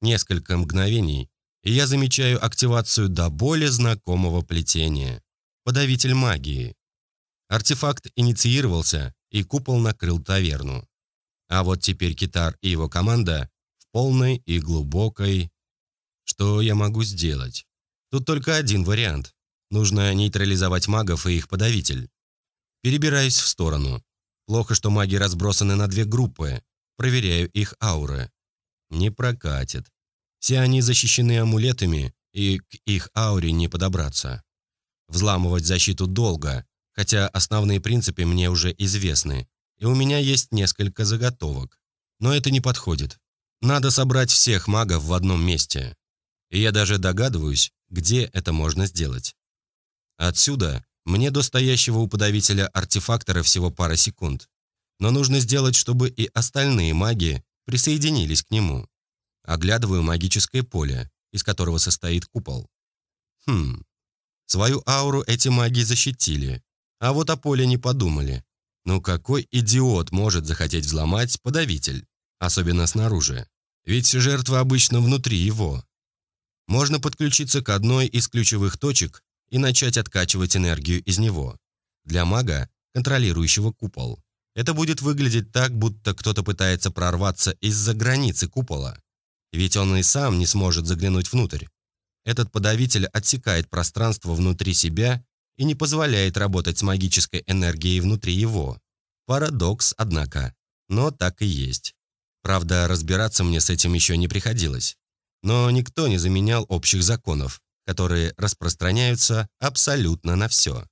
Несколько мгновений, и я замечаю активацию до боли знакомого плетения. Подавитель магии. Артефакт инициировался, и купол накрыл таверну. А вот теперь Китар и его команда в полной и глубокой... Что я могу сделать? Тут только один вариант. Нужно нейтрализовать магов и их подавитель. Перебираюсь в сторону. Плохо, что маги разбросаны на две группы. Проверяю их ауры. Не прокатит. Все они защищены амулетами, и к их ауре не подобраться. Взламывать защиту долго, хотя основные принципы мне уже известны, и у меня есть несколько заготовок. Но это не подходит. Надо собрать всех магов в одном месте. И я даже догадываюсь, где это можно сделать. Отсюда мне до стоящего у подавителя артефактора всего пара секунд. Но нужно сделать, чтобы и остальные маги присоединились к нему. Оглядываю магическое поле, из которого состоит купол. Хм. Свою ауру эти маги защитили, а вот о поле не подумали. Ну какой идиот может захотеть взломать подавитель, особенно снаружи? Ведь жертва обычно внутри его. Можно подключиться к одной из ключевых точек и начать откачивать энергию из него. Для мага, контролирующего купол, это будет выглядеть так, будто кто-то пытается прорваться из-за границы купола. Ведь он и сам не сможет заглянуть внутрь. Этот подавитель отсекает пространство внутри себя и не позволяет работать с магической энергией внутри его. Парадокс, однако, но так и есть. Правда, разбираться мне с этим еще не приходилось. Но никто не заменял общих законов, которые распространяются абсолютно на все.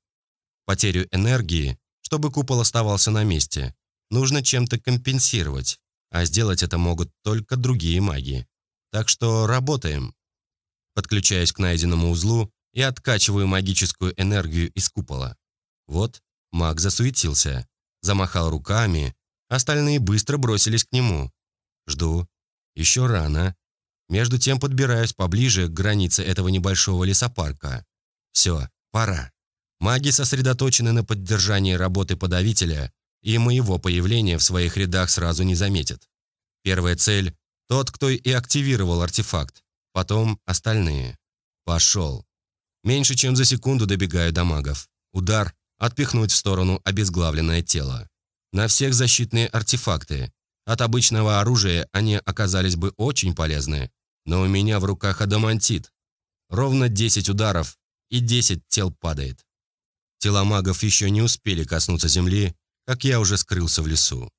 Потерю энергии, чтобы купол оставался на месте, нужно чем-то компенсировать, а сделать это могут только другие маги. Так что работаем. Подключаюсь к найденному узлу и откачиваю магическую энергию из купола. Вот, маг засуетился, замахал руками, остальные быстро бросились к нему. Жду. Еще рано. Между тем подбираюсь поближе к границе этого небольшого лесопарка. Все, пора. Маги сосредоточены на поддержании работы подавителя, и моего появления в своих рядах сразу не заметят. Первая цель – тот, кто и активировал артефакт, потом остальные. Пошел. Меньше чем за секунду добегаю до магов. Удар – отпихнуть в сторону обезглавленное тело. На всех защитные артефакты. От обычного оружия они оказались бы очень полезны, но у меня в руках адамантит. Ровно 10 ударов, и 10 тел падает. Тела магов еще не успели коснуться земли, как я уже скрылся в лесу.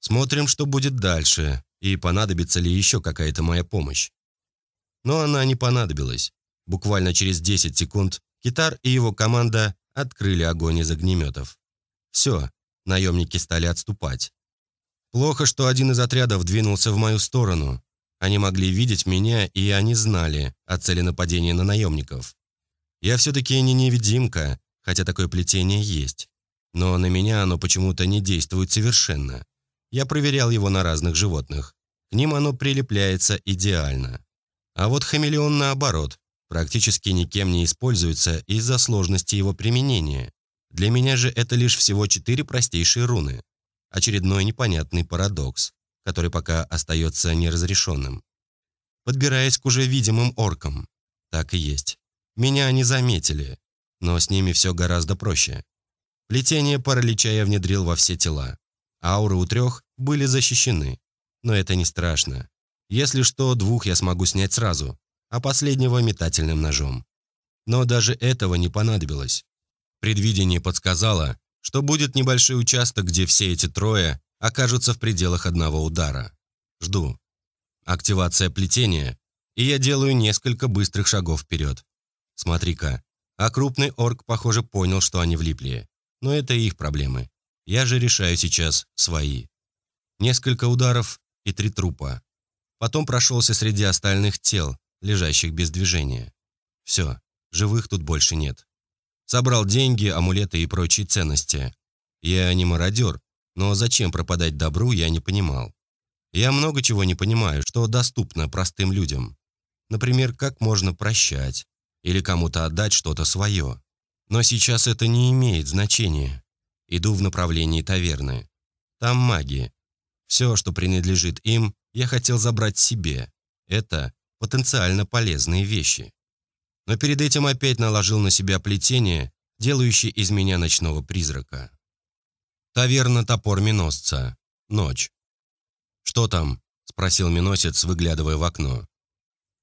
Смотрим, что будет дальше, и понадобится ли еще какая-то моя помощь. Но она не понадобилась. Буквально через 10 секунд Китар и его команда открыли огонь из огнеметов. Все, наемники стали отступать. Плохо, что один из отрядов двинулся в мою сторону. Они могли видеть меня, и они знали о цели нападения на наемников. Я все-таки не невидимка, хотя такое плетение есть. Но на меня оно почему-то не действует совершенно. Я проверял его на разных животных. К ним оно прилепляется идеально. А вот хамелеон наоборот, практически никем не используется из-за сложности его применения. Для меня же это лишь всего четыре простейшие руны. Очередной непонятный парадокс, который пока остается неразрешенным. Подбираясь к уже видимым оркам. Так и есть. Меня они заметили, но с ними все гораздо проще. Плетение паралича я внедрил во все тела. Ауры у трех были защищены. Но это не страшно. Если что, двух я смогу снять сразу, а последнего метательным ножом. Но даже этого не понадобилось. Предвидение подсказало, что будет небольшой участок, где все эти трое окажутся в пределах одного удара. Жду. Активация плетения, и я делаю несколько быстрых шагов вперед. Смотри-ка, а крупный орк, похоже, понял, что они влипли. Но это их проблемы. Я же решаю сейчас свои. Несколько ударов и три трупа. Потом прошелся среди остальных тел, лежащих без движения. Все, живых тут больше нет. Собрал деньги, амулеты и прочие ценности. Я не мародер, но зачем пропадать добру, я не понимал. Я много чего не понимаю, что доступно простым людям. Например, как можно прощать, или кому-то отдать что-то свое. Но сейчас это не имеет значения. Иду в направлении таверны. Там маги. Все, что принадлежит им, я хотел забрать себе. Это потенциально полезные вещи. Но перед этим опять наложил на себя плетение, делающее из меня ночного призрака. Таверна топор Миносца. Ночь. «Что там?» – спросил Миносец, выглядывая в окно.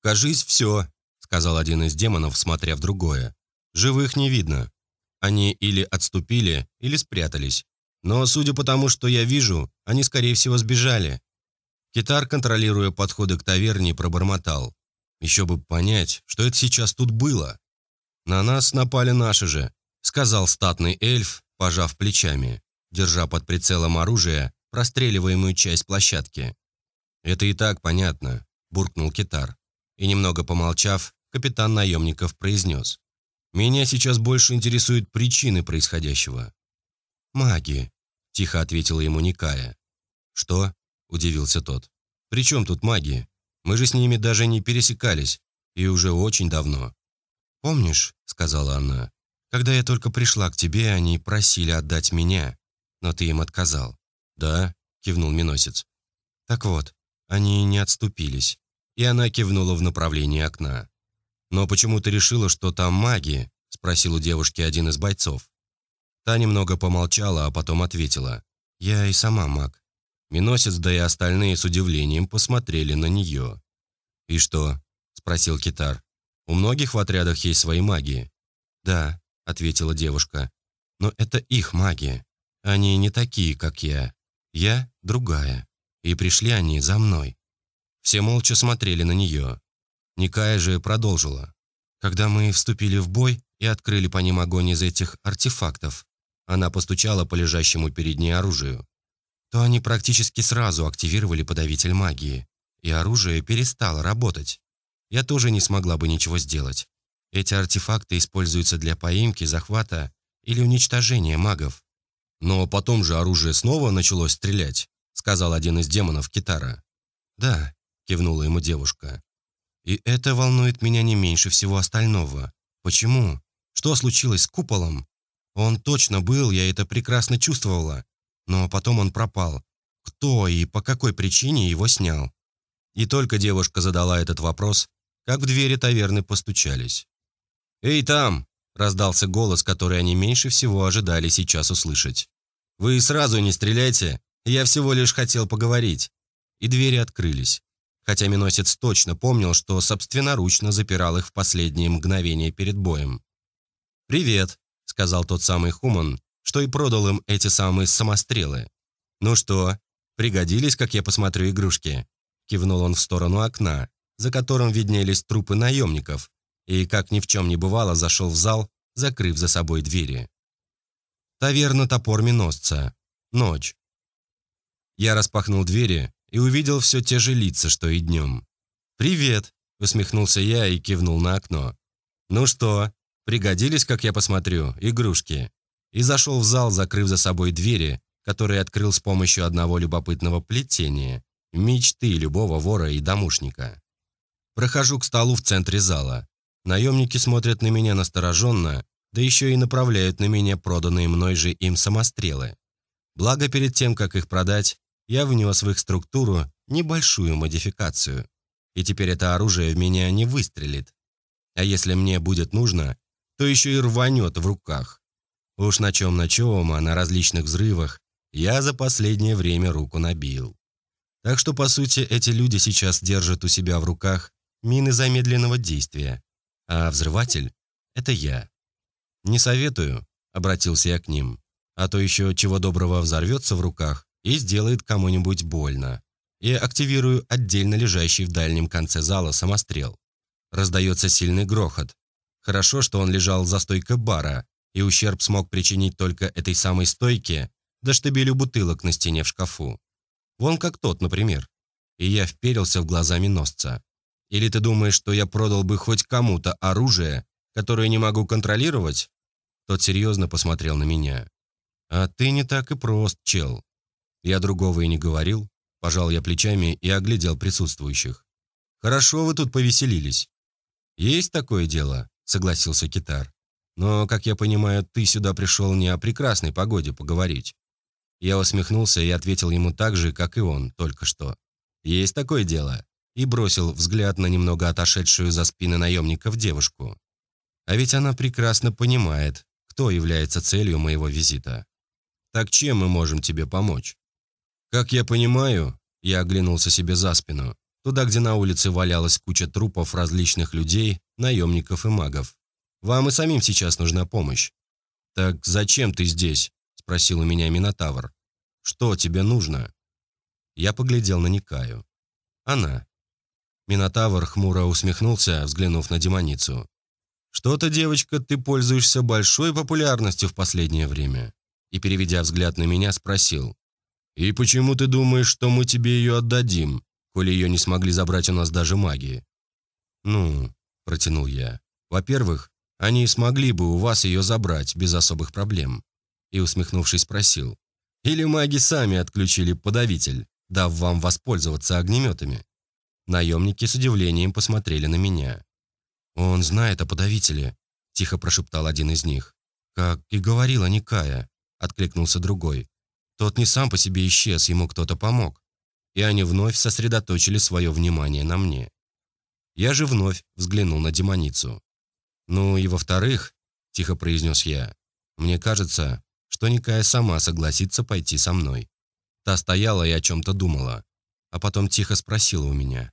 «Кажись, все», сказал один из демонов, смотря в другое. «Живых не видно. Они или отступили, или спрятались. Но, судя по тому, что я вижу, они, скорее всего, сбежали». Китар, контролируя подходы к таверне, пробормотал. «Еще бы понять, что это сейчас тут было». «На нас напали наши же», — сказал статный эльф, пожав плечами, держа под прицелом оружие простреливаемую часть площадки. «Это и так понятно», — буркнул Китар. И немного помолчав, капитан наемников произнес. «Меня сейчас больше интересуют причины происходящего». «Маги», – тихо ответила ему Никая. «Что?» – удивился тот. «При чем тут маги? Мы же с ними даже не пересекались, и уже очень давно». «Помнишь», – сказала она, – «когда я только пришла к тебе, они просили отдать меня, но ты им отказал». «Да», – кивнул Миносец. «Так вот, они не отступились». И она кивнула в направлении окна. «Но почему ты решила, что там маги?» – спросил у девушки один из бойцов. Та немного помолчала, а потом ответила. «Я и сама маг». Миносец, да и остальные с удивлением посмотрели на нее. «И что?» – спросил Китар. «У многих в отрядах есть свои маги?» «Да», – ответила девушка. «Но это их маги. Они не такие, как я. Я другая. И пришли они за мной». Все молча смотрели на нее. Никая же продолжила. Когда мы вступили в бой и открыли по ним огонь из этих артефактов, она постучала по лежащему перед ней оружию, то они практически сразу активировали подавитель магии, и оружие перестало работать. Я тоже не смогла бы ничего сделать. Эти артефакты используются для поимки, захвата или уничтожения магов. Но потом же оружие снова началось стрелять, сказал один из демонов Китара. Да, кивнула ему девушка. И это волнует меня не меньше всего остального. Почему? Что случилось с куполом? Он точно был, я это прекрасно чувствовала. Но потом он пропал. Кто и по какой причине его снял? И только девушка задала этот вопрос, как в двери таверны постучались. «Эй, там!» – раздался голос, который они меньше всего ожидали сейчас услышать. «Вы сразу не стреляйте, я всего лишь хотел поговорить». И двери открылись. Хотя Миносец точно помнил, что собственноручно запирал их в последние мгновения перед боем. «Привет», – сказал тот самый Хуман, что и продал им эти самые самострелы. «Ну что, пригодились, как я посмотрю, игрушки?» Кивнул он в сторону окна, за которым виднелись трупы наемников, и, как ни в чем не бывало, зашел в зал, закрыв за собой двери. Таверна «Топор Миносца». Ночь. Я распахнул двери и увидел все те же лица, что и днем. «Привет!» – усмехнулся я и кивнул на окно. «Ну что, пригодились, как я посмотрю, игрушки?» И зашел в зал, закрыв за собой двери, которые открыл с помощью одного любопытного плетения, мечты любого вора и домушника. Прохожу к столу в центре зала. Наемники смотрят на меня настороженно, да еще и направляют на меня проданные мной же им самострелы. Благо, перед тем, как их продать, я внес в их структуру небольшую модификацию. И теперь это оружие в меня не выстрелит. А если мне будет нужно, то еще и рванет в руках. Уж на чем на чем, а на различных взрывах я за последнее время руку набил. Так что, по сути, эти люди сейчас держат у себя в руках мины замедленного действия, а взрыватель — это я. «Не советую», — обратился я к ним, «а то еще чего доброго взорвется в руках и сделает кому-нибудь больно». И активирую отдельно лежащий в дальнем конце зала самострел. Раздается сильный грохот. Хорошо, что он лежал за стойкой бара, и ущерб смог причинить только этой самой стойке, да штабелю бутылок на стене в шкафу. Вон как тот, например. И я вперился в глазами носца. Или ты думаешь, что я продал бы хоть кому-то оружие, которое не могу контролировать?» Тот серьезно посмотрел на меня. «А ты не так и прост, чел». Я другого и не говорил, пожал я плечами и оглядел присутствующих. «Хорошо вы тут повеселились». «Есть такое дело», — согласился Китар. «Но, как я понимаю, ты сюда пришел не о прекрасной погоде поговорить». Я усмехнулся и ответил ему так же, как и он, только что. «Есть такое дело» и бросил взгляд на немного отошедшую за спины наемников девушку. А ведь она прекрасно понимает, кто является целью моего визита. Так чем мы можем тебе помочь? Как я понимаю, я оглянулся себе за спину, туда, где на улице валялась куча трупов различных людей, наемников и магов. Вам и самим сейчас нужна помощь. Так зачем ты здесь? спросил у меня Минотавр. Что тебе нужно? Я поглядел на Никаю. Она, Минотавр хмуро усмехнулся, взглянув на демоницу. «Что-то, девочка, ты пользуешься большой популярностью в последнее время». И, переведя взгляд на меня, спросил. «И почему ты думаешь, что мы тебе ее отдадим, коли ее не смогли забрать у нас даже маги?» «Ну», — протянул я, «во-первых, они смогли бы у вас ее забрать без особых проблем». И, усмехнувшись, спросил. «Или маги сами отключили подавитель, дав вам воспользоваться огнеметами?» Наемники с удивлением посмотрели на меня. «Он знает о подавителе», – тихо прошептал один из них. «Как и говорила Никая», – откликнулся другой. «Тот не сам по себе исчез, ему кто-то помог». И они вновь сосредоточили свое внимание на мне. Я же вновь взглянул на демоницу. «Ну и во-вторых», – тихо произнес я, – «мне кажется, что Никая сама согласится пойти со мной». Та стояла и о чем-то думала а потом тихо спросила у меня.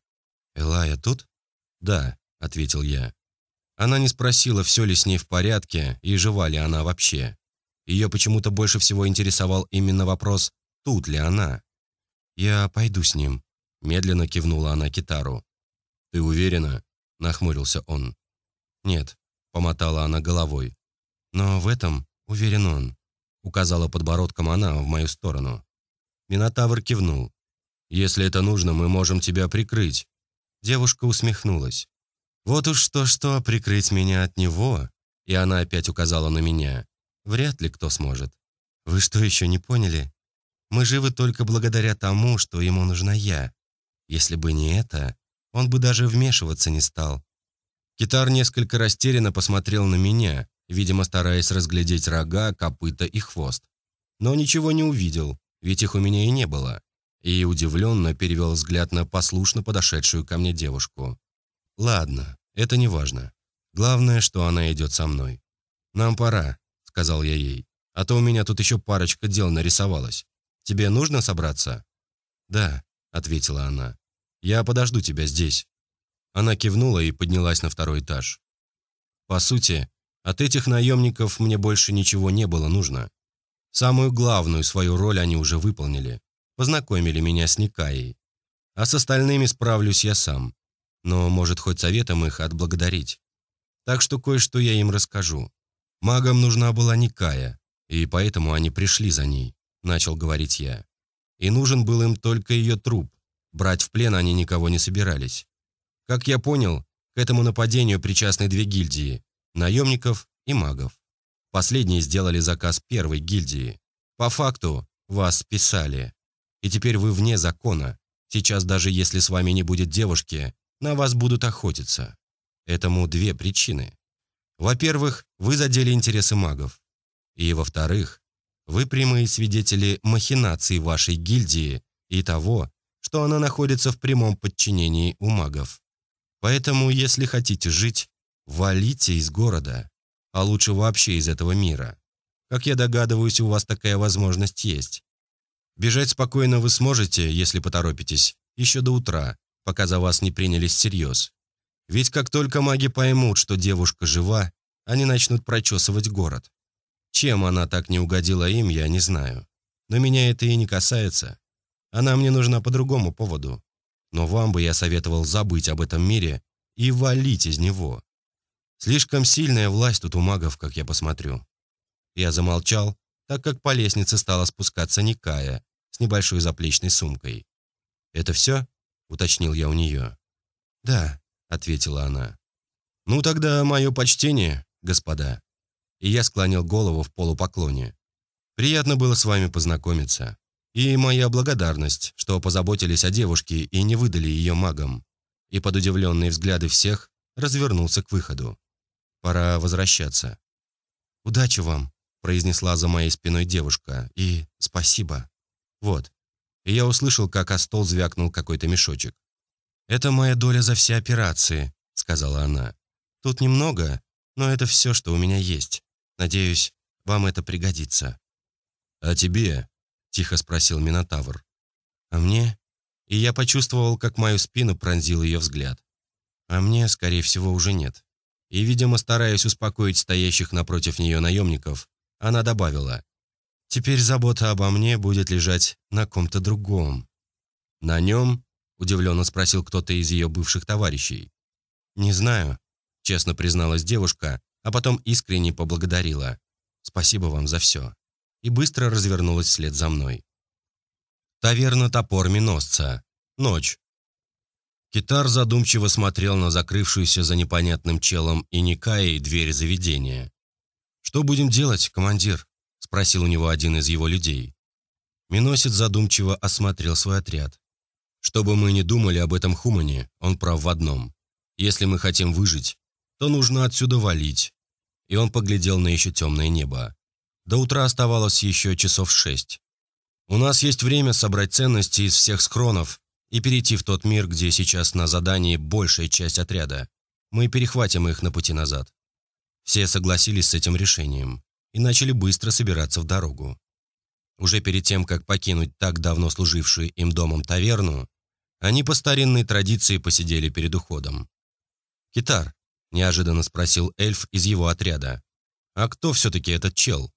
«Элая тут?» «Да», — ответил я. Она не спросила, все ли с ней в порядке и жива ли она вообще. Ее почему-то больше всего интересовал именно вопрос, тут ли она. «Я пойду с ним», — медленно кивнула она Китару. «Ты уверена?» — нахмурился он. «Нет», — помотала она головой. «Но в этом уверен он», — указала подбородком она в мою сторону. Минотавр кивнул. «Если это нужно, мы можем тебя прикрыть». Девушка усмехнулась. «Вот уж что-что, прикрыть меня от него?» И она опять указала на меня. «Вряд ли кто сможет. Вы что, еще не поняли? Мы живы только благодаря тому, что ему нужна я. Если бы не это, он бы даже вмешиваться не стал». Китар несколько растерянно посмотрел на меня, видимо, стараясь разглядеть рога, копыта и хвост. Но ничего не увидел, ведь их у меня и не было. И удивленно перевел взгляд на послушно подошедшую ко мне девушку. «Ладно, это не важно. Главное, что она идет со мной. Нам пора», — сказал я ей. «А то у меня тут еще парочка дел нарисовалась. Тебе нужно собраться?» «Да», — ответила она. «Я подожду тебя здесь». Она кивнула и поднялась на второй этаж. По сути, от этих наемников мне больше ничего не было нужно. Самую главную свою роль они уже выполнили. Познакомили меня с Никаей. А с остальными справлюсь я сам. Но, может, хоть советом их отблагодарить. Так что кое-что я им расскажу. Магам нужна была Никая, и поэтому они пришли за ней, начал говорить я. И нужен был им только ее труп. Брать в плен они никого не собирались. Как я понял, к этому нападению причастны две гильдии – наемников и магов. Последние сделали заказ первой гильдии. По факту вас списали. И теперь вы вне закона. Сейчас даже если с вами не будет девушки, на вас будут охотиться. Этому две причины. Во-первых, вы задели интересы магов. И во-вторых, вы прямые свидетели махинаций вашей гильдии и того, что она находится в прямом подчинении у магов. Поэтому, если хотите жить, валите из города а лучше вообще из этого мира. Как я догадываюсь, у вас такая возможность есть. Бежать спокойно вы сможете, если поторопитесь, еще до утра, пока за вас не принялись всерьез. Ведь как только маги поймут, что девушка жива, они начнут прочесывать город. Чем она так не угодила им, я не знаю. Но меня это и не касается. Она мне нужна по другому поводу. Но вам бы я советовал забыть об этом мире и валить из него. Слишком сильная власть тут у магов, как я посмотрю. Я замолчал, так как по лестнице стала спускаться Никая с небольшой заплечной сумкой. «Это все?» — уточнил я у нее. «Да», — ответила она. «Ну тогда мое почтение, господа». И я склонил голову в полупоклоне. «Приятно было с вами познакомиться. И моя благодарность, что позаботились о девушке и не выдали ее магам». И под удивленные взгляды всех развернулся к выходу. Пора возвращаться. «Удачи вам», — произнесла за моей спиной девушка, «и спасибо». Вот. И я услышал, как о стол звякнул какой-то мешочек. «Это моя доля за все операции», — сказала она. «Тут немного, но это все, что у меня есть. Надеюсь, вам это пригодится». «А тебе?» — тихо спросил Минотавр. «А мне?» И я почувствовал, как мою спину пронзил ее взгляд. «А мне, скорее всего, уже нет». И, видимо, стараясь успокоить стоящих напротив нее наемников, она добавила, «Теперь забота обо мне будет лежать на ком-то другом». «На нем?» – удивленно спросил кто-то из ее бывших товарищей. «Не знаю», – честно призналась девушка, а потом искренне поблагодарила. «Спасибо вам за все». И быстро развернулась вслед за мной. Таверна «Топор Миносца». Ночь. Китар задумчиво смотрел на закрывшуюся за непонятным челом и Никаей дверь заведения. «Что будем делать, командир?» – спросил у него один из его людей. Миносец задумчиво осмотрел свой отряд. «Что бы мы ни думали об этом Хумане, он прав в одном. Если мы хотим выжить, то нужно отсюда валить». И он поглядел на еще темное небо. До утра оставалось еще часов шесть. «У нас есть время собрать ценности из всех скронов и перейти в тот мир, где сейчас на задании большая часть отряда. Мы перехватим их на пути назад. Все согласились с этим решением и начали быстро собираться в дорогу. Уже перед тем, как покинуть так давно служившую им домом таверну, они по старинной традиции посидели перед уходом. «Китар», – неожиданно спросил эльф из его отряда, – «а кто все-таки этот чел?»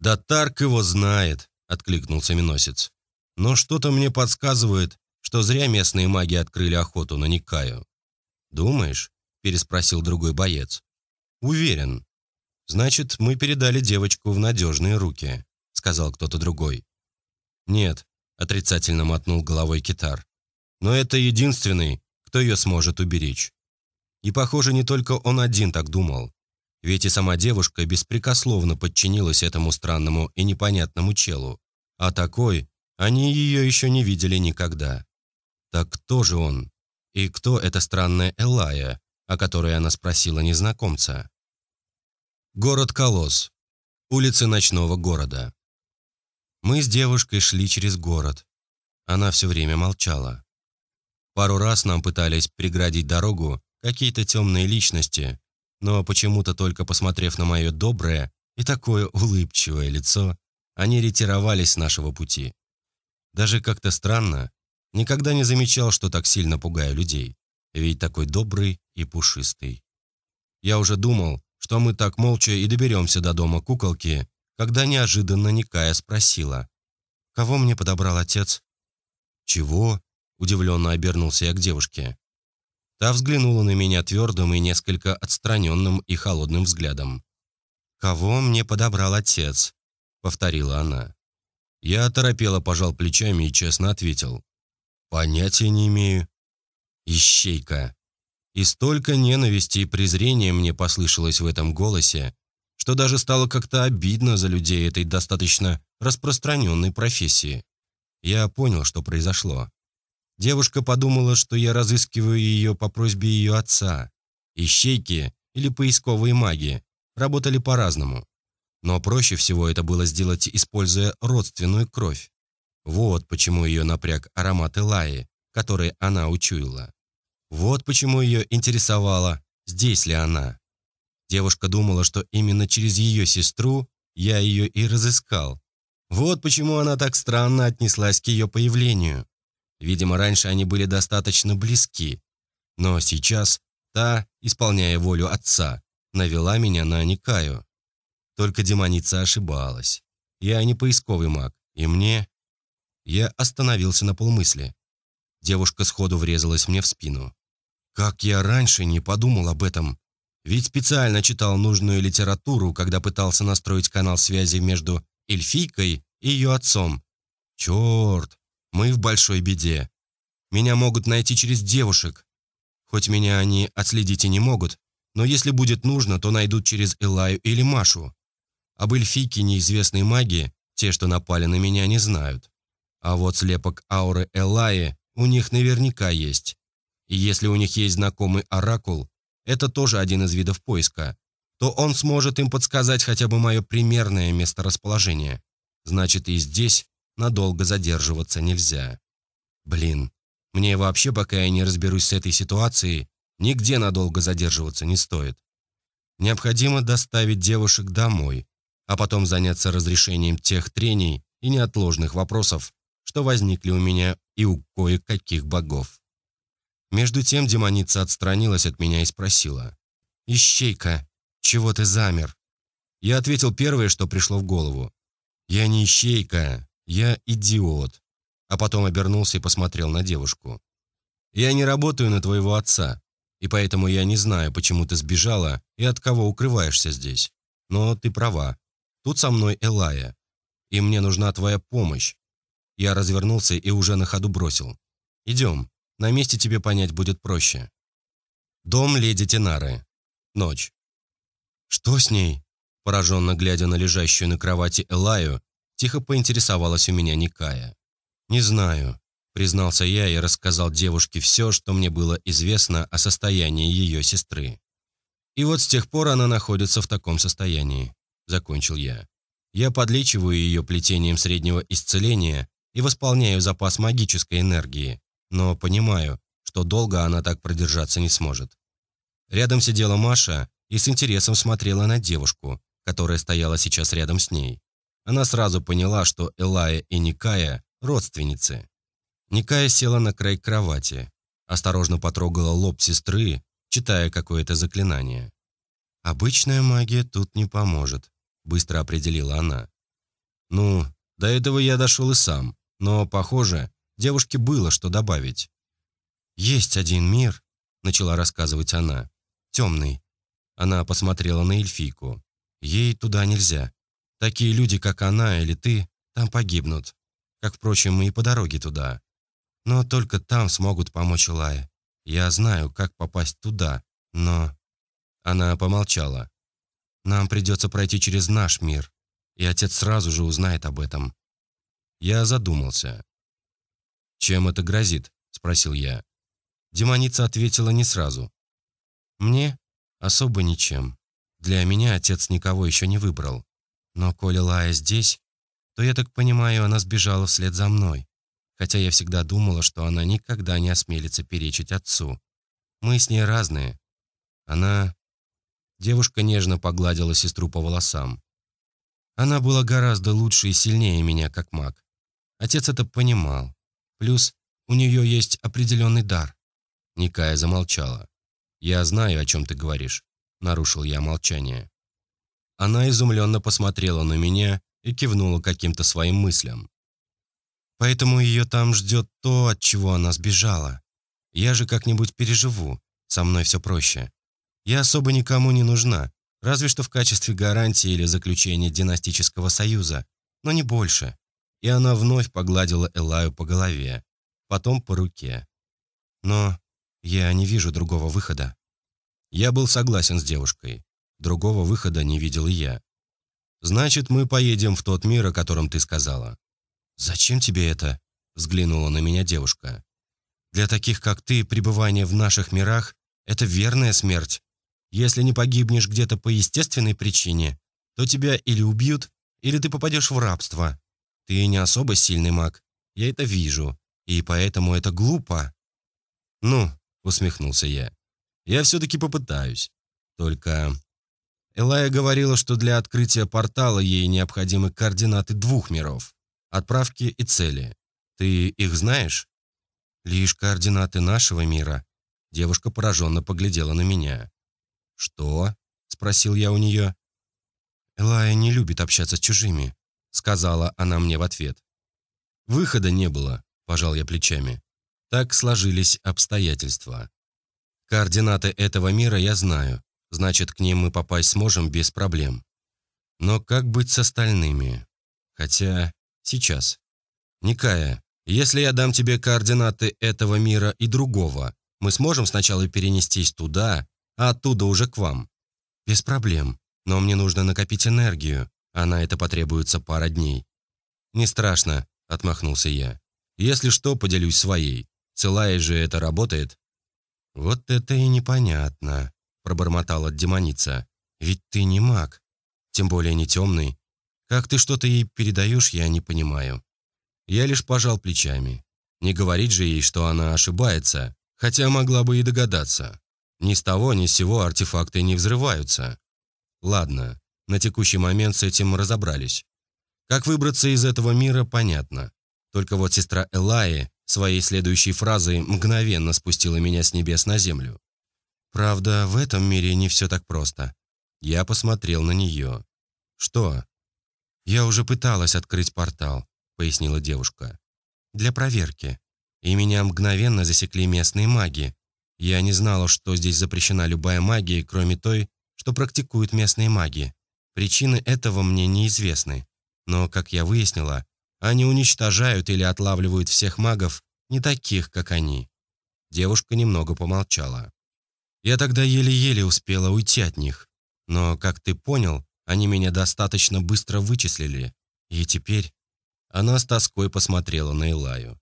«Да Тарк его знает», – откликнулся Миносец. «Но что-то мне подсказывает, что зря местные маги открыли охоту на Никаю. «Думаешь?» – переспросил другой боец. Уверен. Значит, мы передали девочку в надежные руки, сказал кто-то другой. Нет, отрицательно мотнул головой китар. Но это единственный, кто ее сможет уберечь. И, похоже, не только он один так думал. Ведь и сама девушка беспрекословно подчинилась этому странному и непонятному челу. А такой они ее еще не видели никогда. Так кто же он? И кто эта странная Элая, о которой она спросила незнакомца? Город Колос. Улицы ночного города. Мы с девушкой шли через город. Она все время молчала. Пару раз нам пытались преградить дорогу какие-то темные личности, но почему-то только посмотрев на мое доброе и такое улыбчивое лицо, они ретировались с нашего пути. Даже как-то странно, никогда не замечал, что так сильно пугаю людей, ведь такой добрый и пушистый. Я уже думал, что мы так молча и доберемся до дома куколки, когда неожиданно Никая спросила, «Кого мне подобрал отец?» «Чего?» – удивленно обернулся я к девушке. Та взглянула на меня твердым и несколько отстраненным и холодным взглядом. «Кого мне подобрал отец?» — повторила она. Я оторопело пожал плечами и честно ответил. «Понятия не имею». «Ищейка». И столько ненависти и презрения мне послышалось в этом голосе, что даже стало как-то обидно за людей этой достаточно распространенной профессии. Я понял, что произошло. Девушка подумала, что я разыскиваю ее по просьбе ее отца. Ищейки или поисковые маги работали по-разному. Но проще всего это было сделать, используя родственную кровь. Вот почему ее напряг аромат Элаи, который она учуяла. Вот почему ее интересовало, здесь ли она. Девушка думала, что именно через ее сестру я ее и разыскал. Вот почему она так странно отнеслась к ее появлению. Видимо, раньше они были достаточно близки. Но сейчас та, исполняя волю отца, навела меня на Никаю. Только демоница ошибалась. Я не поисковый маг, и мне... Я остановился на полмысли. Девушка сходу врезалась мне в спину. Как я раньше не подумал об этом. Ведь специально читал нужную литературу, когда пытался настроить канал связи между эльфийкой и ее отцом. Черт, мы в большой беде. Меня могут найти через девушек. Хоть меня они отследить и не могут, но если будет нужно, то найдут через Элаю или Машу. Об эльфийке неизвестной магии те, что напали на меня, не знают. А вот слепок ауры Элаи у них наверняка есть. И если у них есть знакомый оракул, это тоже один из видов поиска, то он сможет им подсказать хотя бы мое примерное месторасположение. Значит, и здесь надолго задерживаться нельзя. Блин, мне вообще, пока я не разберусь с этой ситуацией, нигде надолго задерживаться не стоит. Необходимо доставить девушек домой, а потом заняться разрешением тех трений и неотложных вопросов, что возникли у меня и у кое-каких богов. Между тем демоница отстранилась от меня и спросила. «Ищейка, чего ты замер?» Я ответил первое, что пришло в голову. «Я не ищейка, я идиот. А потом обернулся и посмотрел на девушку. Я не работаю на твоего отца, и поэтому я не знаю, почему ты сбежала и от кого укрываешься здесь. Но ты права. Тут со мной Элая, и мне нужна твоя помощь. Я развернулся и уже на ходу бросил. Идем, на месте тебе понять будет проще. Дом леди Тенары. Ночь. Что с ней? Пораженно глядя на лежащую на кровати Элаю, Тихо поинтересовалась у меня Никая. «Не знаю», — признался я и рассказал девушке все, что мне было известно о состоянии ее сестры. «И вот с тех пор она находится в таком состоянии», — закончил я. «Я подлечиваю ее плетением среднего исцеления и восполняю запас магической энергии, но понимаю, что долго она так продержаться не сможет». Рядом сидела Маша и с интересом смотрела на девушку, которая стояла сейчас рядом с ней. Она сразу поняла, что Элая и Никая – родственницы. Никая села на край кровати, осторожно потрогала лоб сестры, читая какое-то заклинание. «Обычная магия тут не поможет», – быстро определила она. «Ну, до этого я дошел и сам, но, похоже, девушке было что добавить». «Есть один мир», – начала рассказывать она, – «темный. Она посмотрела на эльфийку. Ей туда нельзя. Такие люди, как она или ты, там погибнут. Как, впрочем, мы и по дороге туда. Но только там смогут помочь Лае. Я знаю, как попасть туда, но...» Она помолчала. «Нам придется пройти через наш мир, и отец сразу же узнает об этом». Я задумался. «Чем это грозит?» – спросил я. Демоница ответила не сразу. «Мне? Особо ничем. Для меня отец никого еще не выбрал. Но коли Лая здесь, то, я так понимаю, она сбежала вслед за мной. Хотя я всегда думала, что она никогда не осмелится перечить отцу. Мы с ней разные. Она... Девушка нежно погладила сестру по волосам. Она была гораздо лучше и сильнее меня, как маг. Отец это понимал. Плюс у нее есть определенный дар. Никая замолчала. «Я знаю, о чем ты говоришь», — нарушил я молчание. Она изумленно посмотрела на меня и кивнула каким-то своим мыслям. «Поэтому ее там ждет то, от чего она сбежала. Я же как-нибудь переживу, со мной все проще. Я особо никому не нужна, разве что в качестве гарантии или заключения династического союза, но не больше». И она вновь погладила Элаю по голове, потом по руке. «Но я не вижу другого выхода». Я был согласен с девушкой. Другого выхода не видел и я. «Значит, мы поедем в тот мир, о котором ты сказала». «Зачем тебе это?» – взглянула на меня девушка. «Для таких, как ты, пребывание в наших мирах – это верная смерть. Если не погибнешь где-то по естественной причине, то тебя или убьют, или ты попадешь в рабство. Ты не особо сильный маг, я это вижу, и поэтому это глупо». «Ну, усмехнулся я. Я все-таки попытаюсь. Только... Элая говорила, что для открытия портала ей необходимы координаты двух миров. Отправки и цели. Ты их знаешь? Лишь координаты нашего мира. Девушка пораженно поглядела на меня. «Что?» – спросил я у нее. «Элая не любит общаться с чужими», – сказала она мне в ответ. «Выхода не было», – пожал я плечами. Так сложились обстоятельства. Координаты этого мира я знаю, значит, к ним мы попасть сможем без проблем. Но как быть с остальными? Хотя сейчас. Никая, если я дам тебе координаты этого мира и другого, мы сможем сначала перенестись туда, а оттуда уже к вам. Без проблем, но мне нужно накопить энергию, а на это потребуется пара дней. Не страшно, отмахнулся я. Если что, поделюсь своей. Целая же это работает?» «Вот это и непонятно», – пробормотала демоница. «Ведь ты не маг, тем более не темный. Как ты что-то ей передаешь, я не понимаю». Я лишь пожал плечами. Не говорить же ей, что она ошибается, хотя могла бы и догадаться. Ни с того, ни с сего артефакты не взрываются. Ладно, на текущий момент с этим разобрались. Как выбраться из этого мира, понятно. Только вот сестра Элаи Своей следующей фразой мгновенно спустила меня с небес на землю. Правда, в этом мире не все так просто. Я посмотрел на нее. «Что?» «Я уже пыталась открыть портал», — пояснила девушка. «Для проверки. И меня мгновенно засекли местные маги. Я не знала, что здесь запрещена любая магия, кроме той, что практикуют местные маги. Причины этого мне неизвестны. Но, как я выяснила, они уничтожают или отлавливают всех магов, не таких, как они. Девушка немного помолчала. Я тогда еле-еле успела уйти от них. Но, как ты понял, они меня достаточно быстро вычислили. И теперь она с тоской посмотрела на Илаю.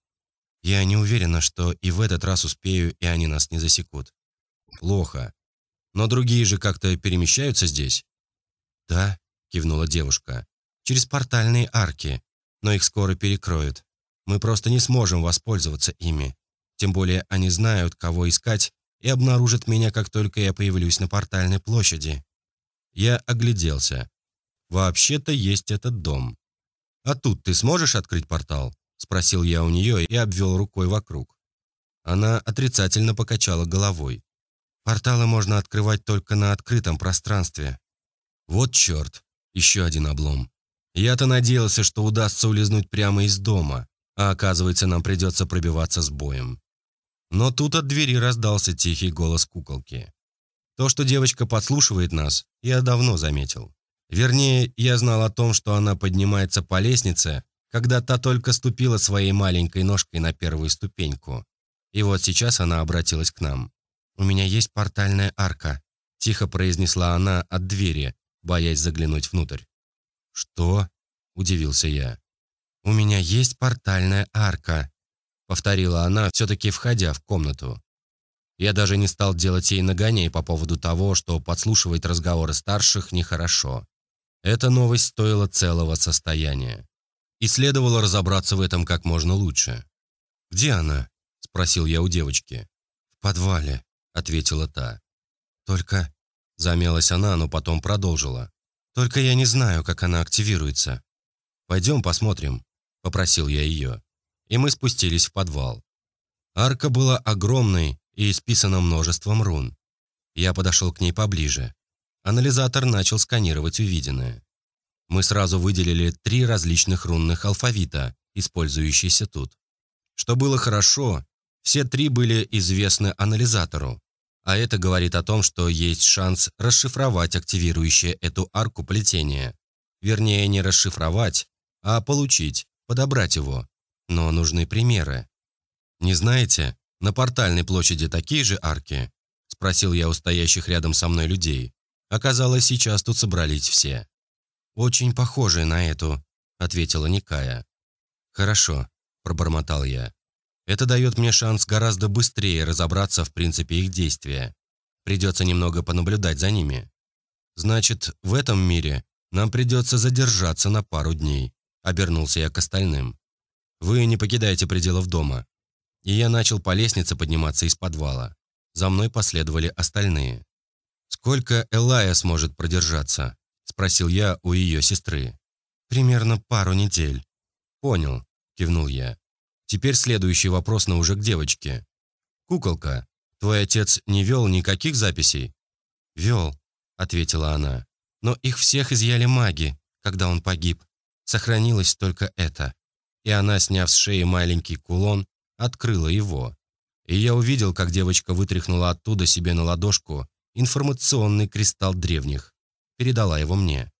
Я не уверена, что и в этот раз успею, и они нас не засекут. Плохо. Но другие же как-то перемещаются здесь? Да, кивнула девушка. Через портальные арки но их скоро перекроют. Мы просто не сможем воспользоваться ими. Тем более они знают, кого искать, и обнаружат меня, как только я появлюсь на портальной площади. Я огляделся. Вообще-то есть этот дом. А тут ты сможешь открыть портал? Спросил я у нее и обвел рукой вокруг. Она отрицательно покачала головой. Порталы можно открывать только на открытом пространстве. Вот черт, еще один облом. Я-то надеялся, что удастся улизнуть прямо из дома, а оказывается, нам придется пробиваться с боем. Но тут от двери раздался тихий голос куколки. То, что девочка подслушивает нас, я давно заметил. Вернее, я знал о том, что она поднимается по лестнице, когда та только ступила своей маленькой ножкой на первую ступеньку. И вот сейчас она обратилась к нам. «У меня есть портальная арка», – тихо произнесла она от двери, боясь заглянуть внутрь. «Что?» – удивился я. «У меня есть портальная арка», – повторила она, все-таки входя в комнату. Я даже не стал делать ей нагоней по поводу того, что подслушивать разговоры старших нехорошо. Эта новость стоила целого состояния. И следовало разобраться в этом как можно лучше. «Где она?» – спросил я у девочки. «В подвале», – ответила та. «Только...» – замялась она, но потом продолжила. «Только я не знаю, как она активируется». «Пойдем посмотрим», – попросил я ее. И мы спустились в подвал. Арка была огромной и исписана множеством рун. Я подошел к ней поближе. Анализатор начал сканировать увиденное. Мы сразу выделили три различных рунных алфавита, использующиеся тут. Что было хорошо, все три были известны анализатору, а это говорит о том, что есть шанс расшифровать активирующее эту арку плетение. Вернее, не расшифровать, а получить, подобрать его. Но нужны примеры. Не знаете, на портальной площади такие же арки? Спросил я у стоящих рядом со мной людей. Оказалось, сейчас тут собрались все. «Очень похожие на эту», — ответила Никая. «Хорошо», — пробормотал я. «Это дает мне шанс гораздо быстрее разобраться в принципе их действия. Придется немного понаблюдать за ними. Значит, в этом мире нам придется задержаться на пару дней», — обернулся я к остальным. «Вы не покидаете пределов дома». И я начал по лестнице подниматься из подвала. За мной последовали остальные. «Сколько Элая сможет продержаться?» – спросил я у ее сестры. «Примерно пару недель». «Понял», – кивнул я. «Теперь следующий вопрос, но уже к девочке. Куколка, твой отец не вел никаких записей?» «Вел», – ответила она. «Но их всех изъяли маги, когда он погиб. Сохранилось только это». И она, сняв с шеи маленький кулон, открыла его. И я увидел, как девочка вытряхнула оттуда себе на ладошку информационный кристалл древних. Передала его мне.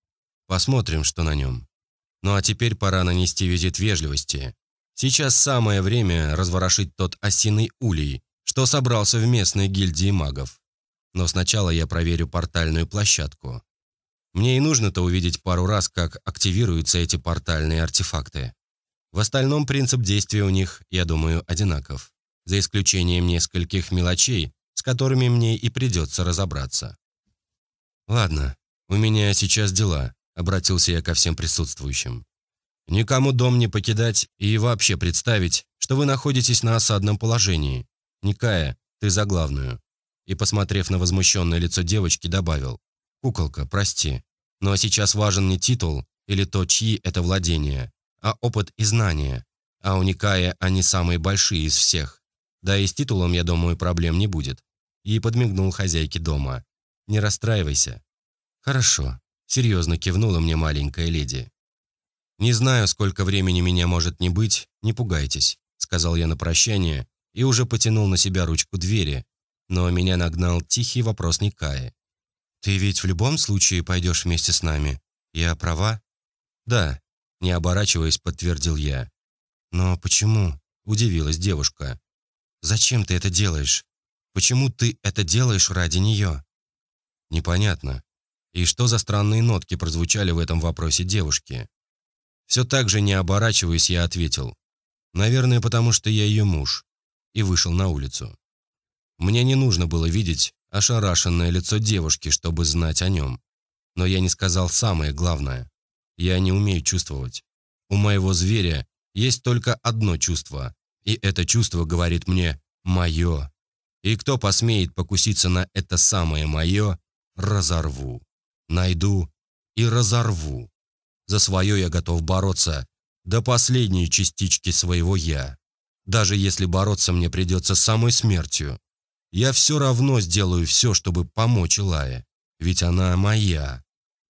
Посмотрим, что на нем. Ну а теперь пора нанести визит вежливости. Сейчас самое время разворошить тот осиный улей, что собрался в местной гильдии магов. Но сначала я проверю портальную площадку. Мне и нужно-то увидеть пару раз, как активируются эти портальные артефакты. В остальном принцип действия у них, я думаю, одинаков. За исключением нескольких мелочей, с которыми мне и придется разобраться. «Ладно, у меня сейчас дела», — обратился я ко всем присутствующим. «Никому дом не покидать и вообще представить, что вы находитесь на осадном положении. Никая, ты за главную». И, посмотрев на возмущенное лицо девочки, добавил. «Куколка, прости, но сейчас важен не титул или то, чьи это владения, а опыт и знания. А у Никая они самые большие из всех. Да и с титулом, я думаю, проблем не будет и подмигнул хозяйке дома. «Не расстраивайся». «Хорошо», — серьезно кивнула мне маленькая леди. «Не знаю, сколько времени меня может не быть, не пугайтесь», — сказал я на прощание и уже потянул на себя ручку двери, но меня нагнал тихий вопрос Никаи. «Ты ведь в любом случае пойдешь вместе с нами? Я права?» «Да», — не оборачиваясь, подтвердил я. «Но почему?» — удивилась девушка. «Зачем ты это делаешь? Почему ты это делаешь ради нее?» Непонятно. И что за странные нотки прозвучали в этом вопросе девушки? Все так же, не оборачиваясь, я ответил. «Наверное, потому что я ее муж». И вышел на улицу. Мне не нужно было видеть ошарашенное лицо девушки, чтобы знать о нем. Но я не сказал самое главное. Я не умею чувствовать. У моего зверя есть только одно чувство, и это чувство говорит мне «моё». И кто посмеет покуситься на это самое мое, разорву. Найду и разорву. За свое я готов бороться до последней частички своего «я». Даже если бороться мне придется самой смертью. Я все равно сделаю все, чтобы помочь Илае. Ведь она моя.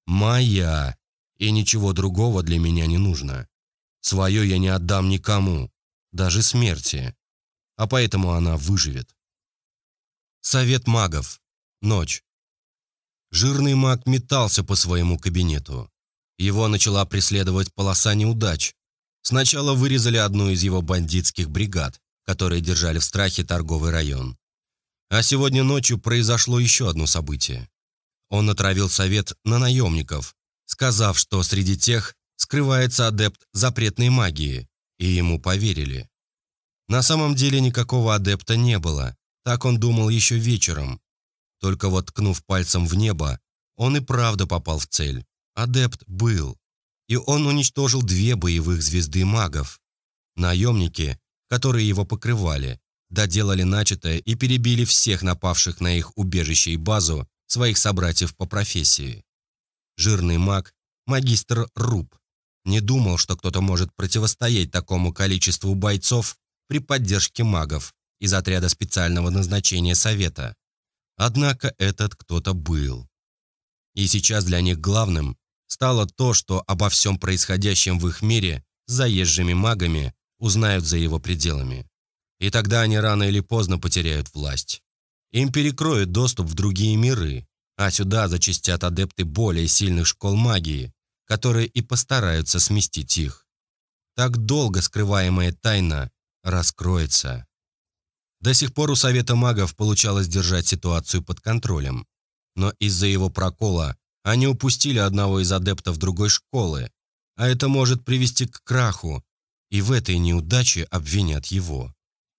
Моя. И ничего другого для меня не нужно. Свое я не отдам никому. Даже смерти. А поэтому она выживет. Совет магов. Ночь. Жирный маг метался по своему кабинету. Его начала преследовать полоса неудач. Сначала вырезали одну из его бандитских бригад, которые держали в страхе торговый район. А сегодня ночью произошло еще одно событие. Он натравил совет на наемников, сказав, что среди тех скрывается адепт запретной магии, и ему поверили. На самом деле никакого адепта не было, так он думал еще вечером. Только вот ткнув пальцем в небо, он и правда попал в цель. Адепт был. И он уничтожил две боевых звезды магов. Наемники, которые его покрывали, доделали начатое и перебили всех напавших на их убежище и базу своих собратьев по профессии. Жирный маг, магистр Руб, не думал, что кто-то может противостоять такому количеству бойцов при поддержке магов из отряда специального назначения Совета. Однако этот кто-то был. И сейчас для них главным стало то, что обо всем происходящем в их мире с заезжими магами узнают за его пределами. И тогда они рано или поздно потеряют власть. Им перекроют доступ в другие миры, а сюда зачастят адепты более сильных школ магии, которые и постараются сместить их. Так долго скрываемая тайна раскроется. До сих пор у Совета магов получалось держать ситуацию под контролем. Но из-за его прокола они упустили одного из адептов другой школы, а это может привести к краху, и в этой неудаче обвинят его.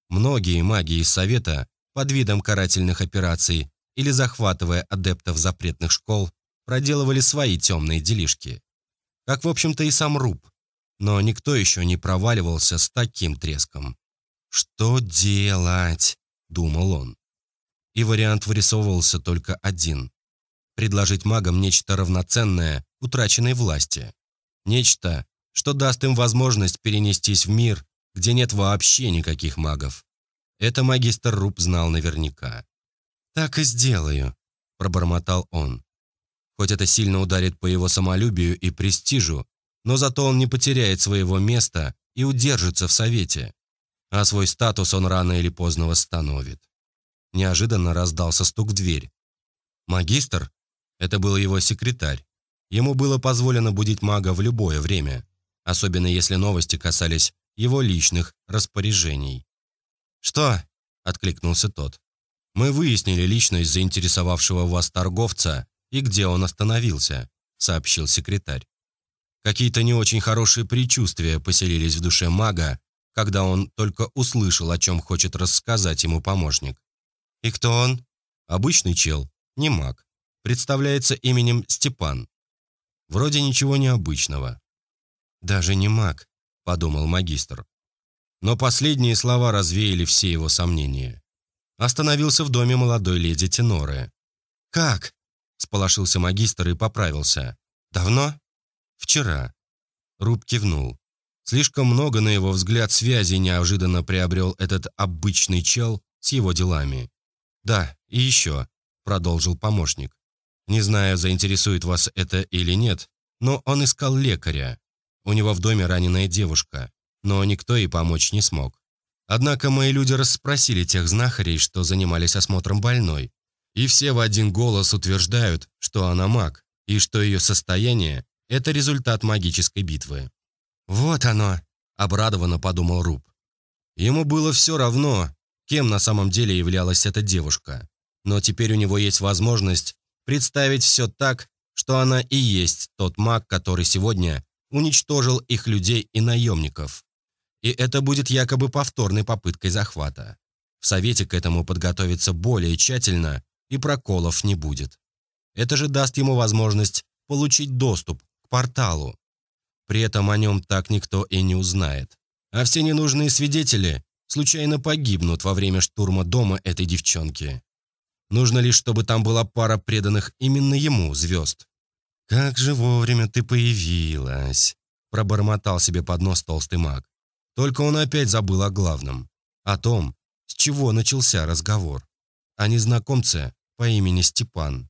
Многие маги из Совета под видом карательных операций или захватывая адептов запретных школ проделывали свои темные делишки. Как, в общем-то, и сам Руб. Но никто еще не проваливался с таким треском. «Что делать?» – думал он. И вариант вырисовывался только один. Предложить магам нечто равноценное утраченной власти. Нечто, что даст им возможность перенестись в мир, где нет вообще никаких магов. Это магистр Руб знал наверняка. «Так и сделаю», – пробормотал он. Хоть это сильно ударит по его самолюбию и престижу, но зато он не потеряет своего места и удержится в совете а свой статус он рано или поздно восстановит. Неожиданно раздался стук в дверь. Магистр? Это был его секретарь. Ему было позволено будить мага в любое время, особенно если новости касались его личных распоряжений. «Что?» – откликнулся тот. «Мы выяснили личность заинтересовавшего вас торговца и где он остановился», – сообщил секретарь. Какие-то не очень хорошие предчувствия поселились в душе мага, когда он только услышал, о чем хочет рассказать ему помощник. «И кто он?» «Обычный чел, не маг. Представляется именем Степан. Вроде ничего необычного». «Даже не маг», — подумал магистр. Но последние слова развеяли все его сомнения. Остановился в доме молодой леди Теноры. «Как?» — сполошился магистр и поправился. «Давно?» «Вчера». Руб кивнул. Слишком много, на его взгляд, связи неожиданно приобрел этот обычный чел с его делами. «Да, и еще», — продолжил помощник. «Не знаю, заинтересует вас это или нет, но он искал лекаря. У него в доме раненая девушка, но никто ей помочь не смог. Однако мои люди расспросили тех знахарей, что занимались осмотром больной, и все в один голос утверждают, что она маг, и что ее состояние – это результат магической битвы. «Вот оно!» – обрадованно подумал Руб. Ему было все равно, кем на самом деле являлась эта девушка. Но теперь у него есть возможность представить все так, что она и есть тот маг, который сегодня уничтожил их людей и наемников. И это будет якобы повторной попыткой захвата. В Совете к этому подготовиться более тщательно, и проколов не будет. Это же даст ему возможность получить доступ к порталу, при этом о нем так никто и не узнает. А все ненужные свидетели случайно погибнут во время штурма дома этой девчонки. Нужно лишь, чтобы там была пара преданных именно ему звезд. «Как же вовремя ты появилась!» – пробормотал себе под нос толстый маг. Только он опять забыл о главном. О том, с чего начался разговор. О незнакомце по имени Степан.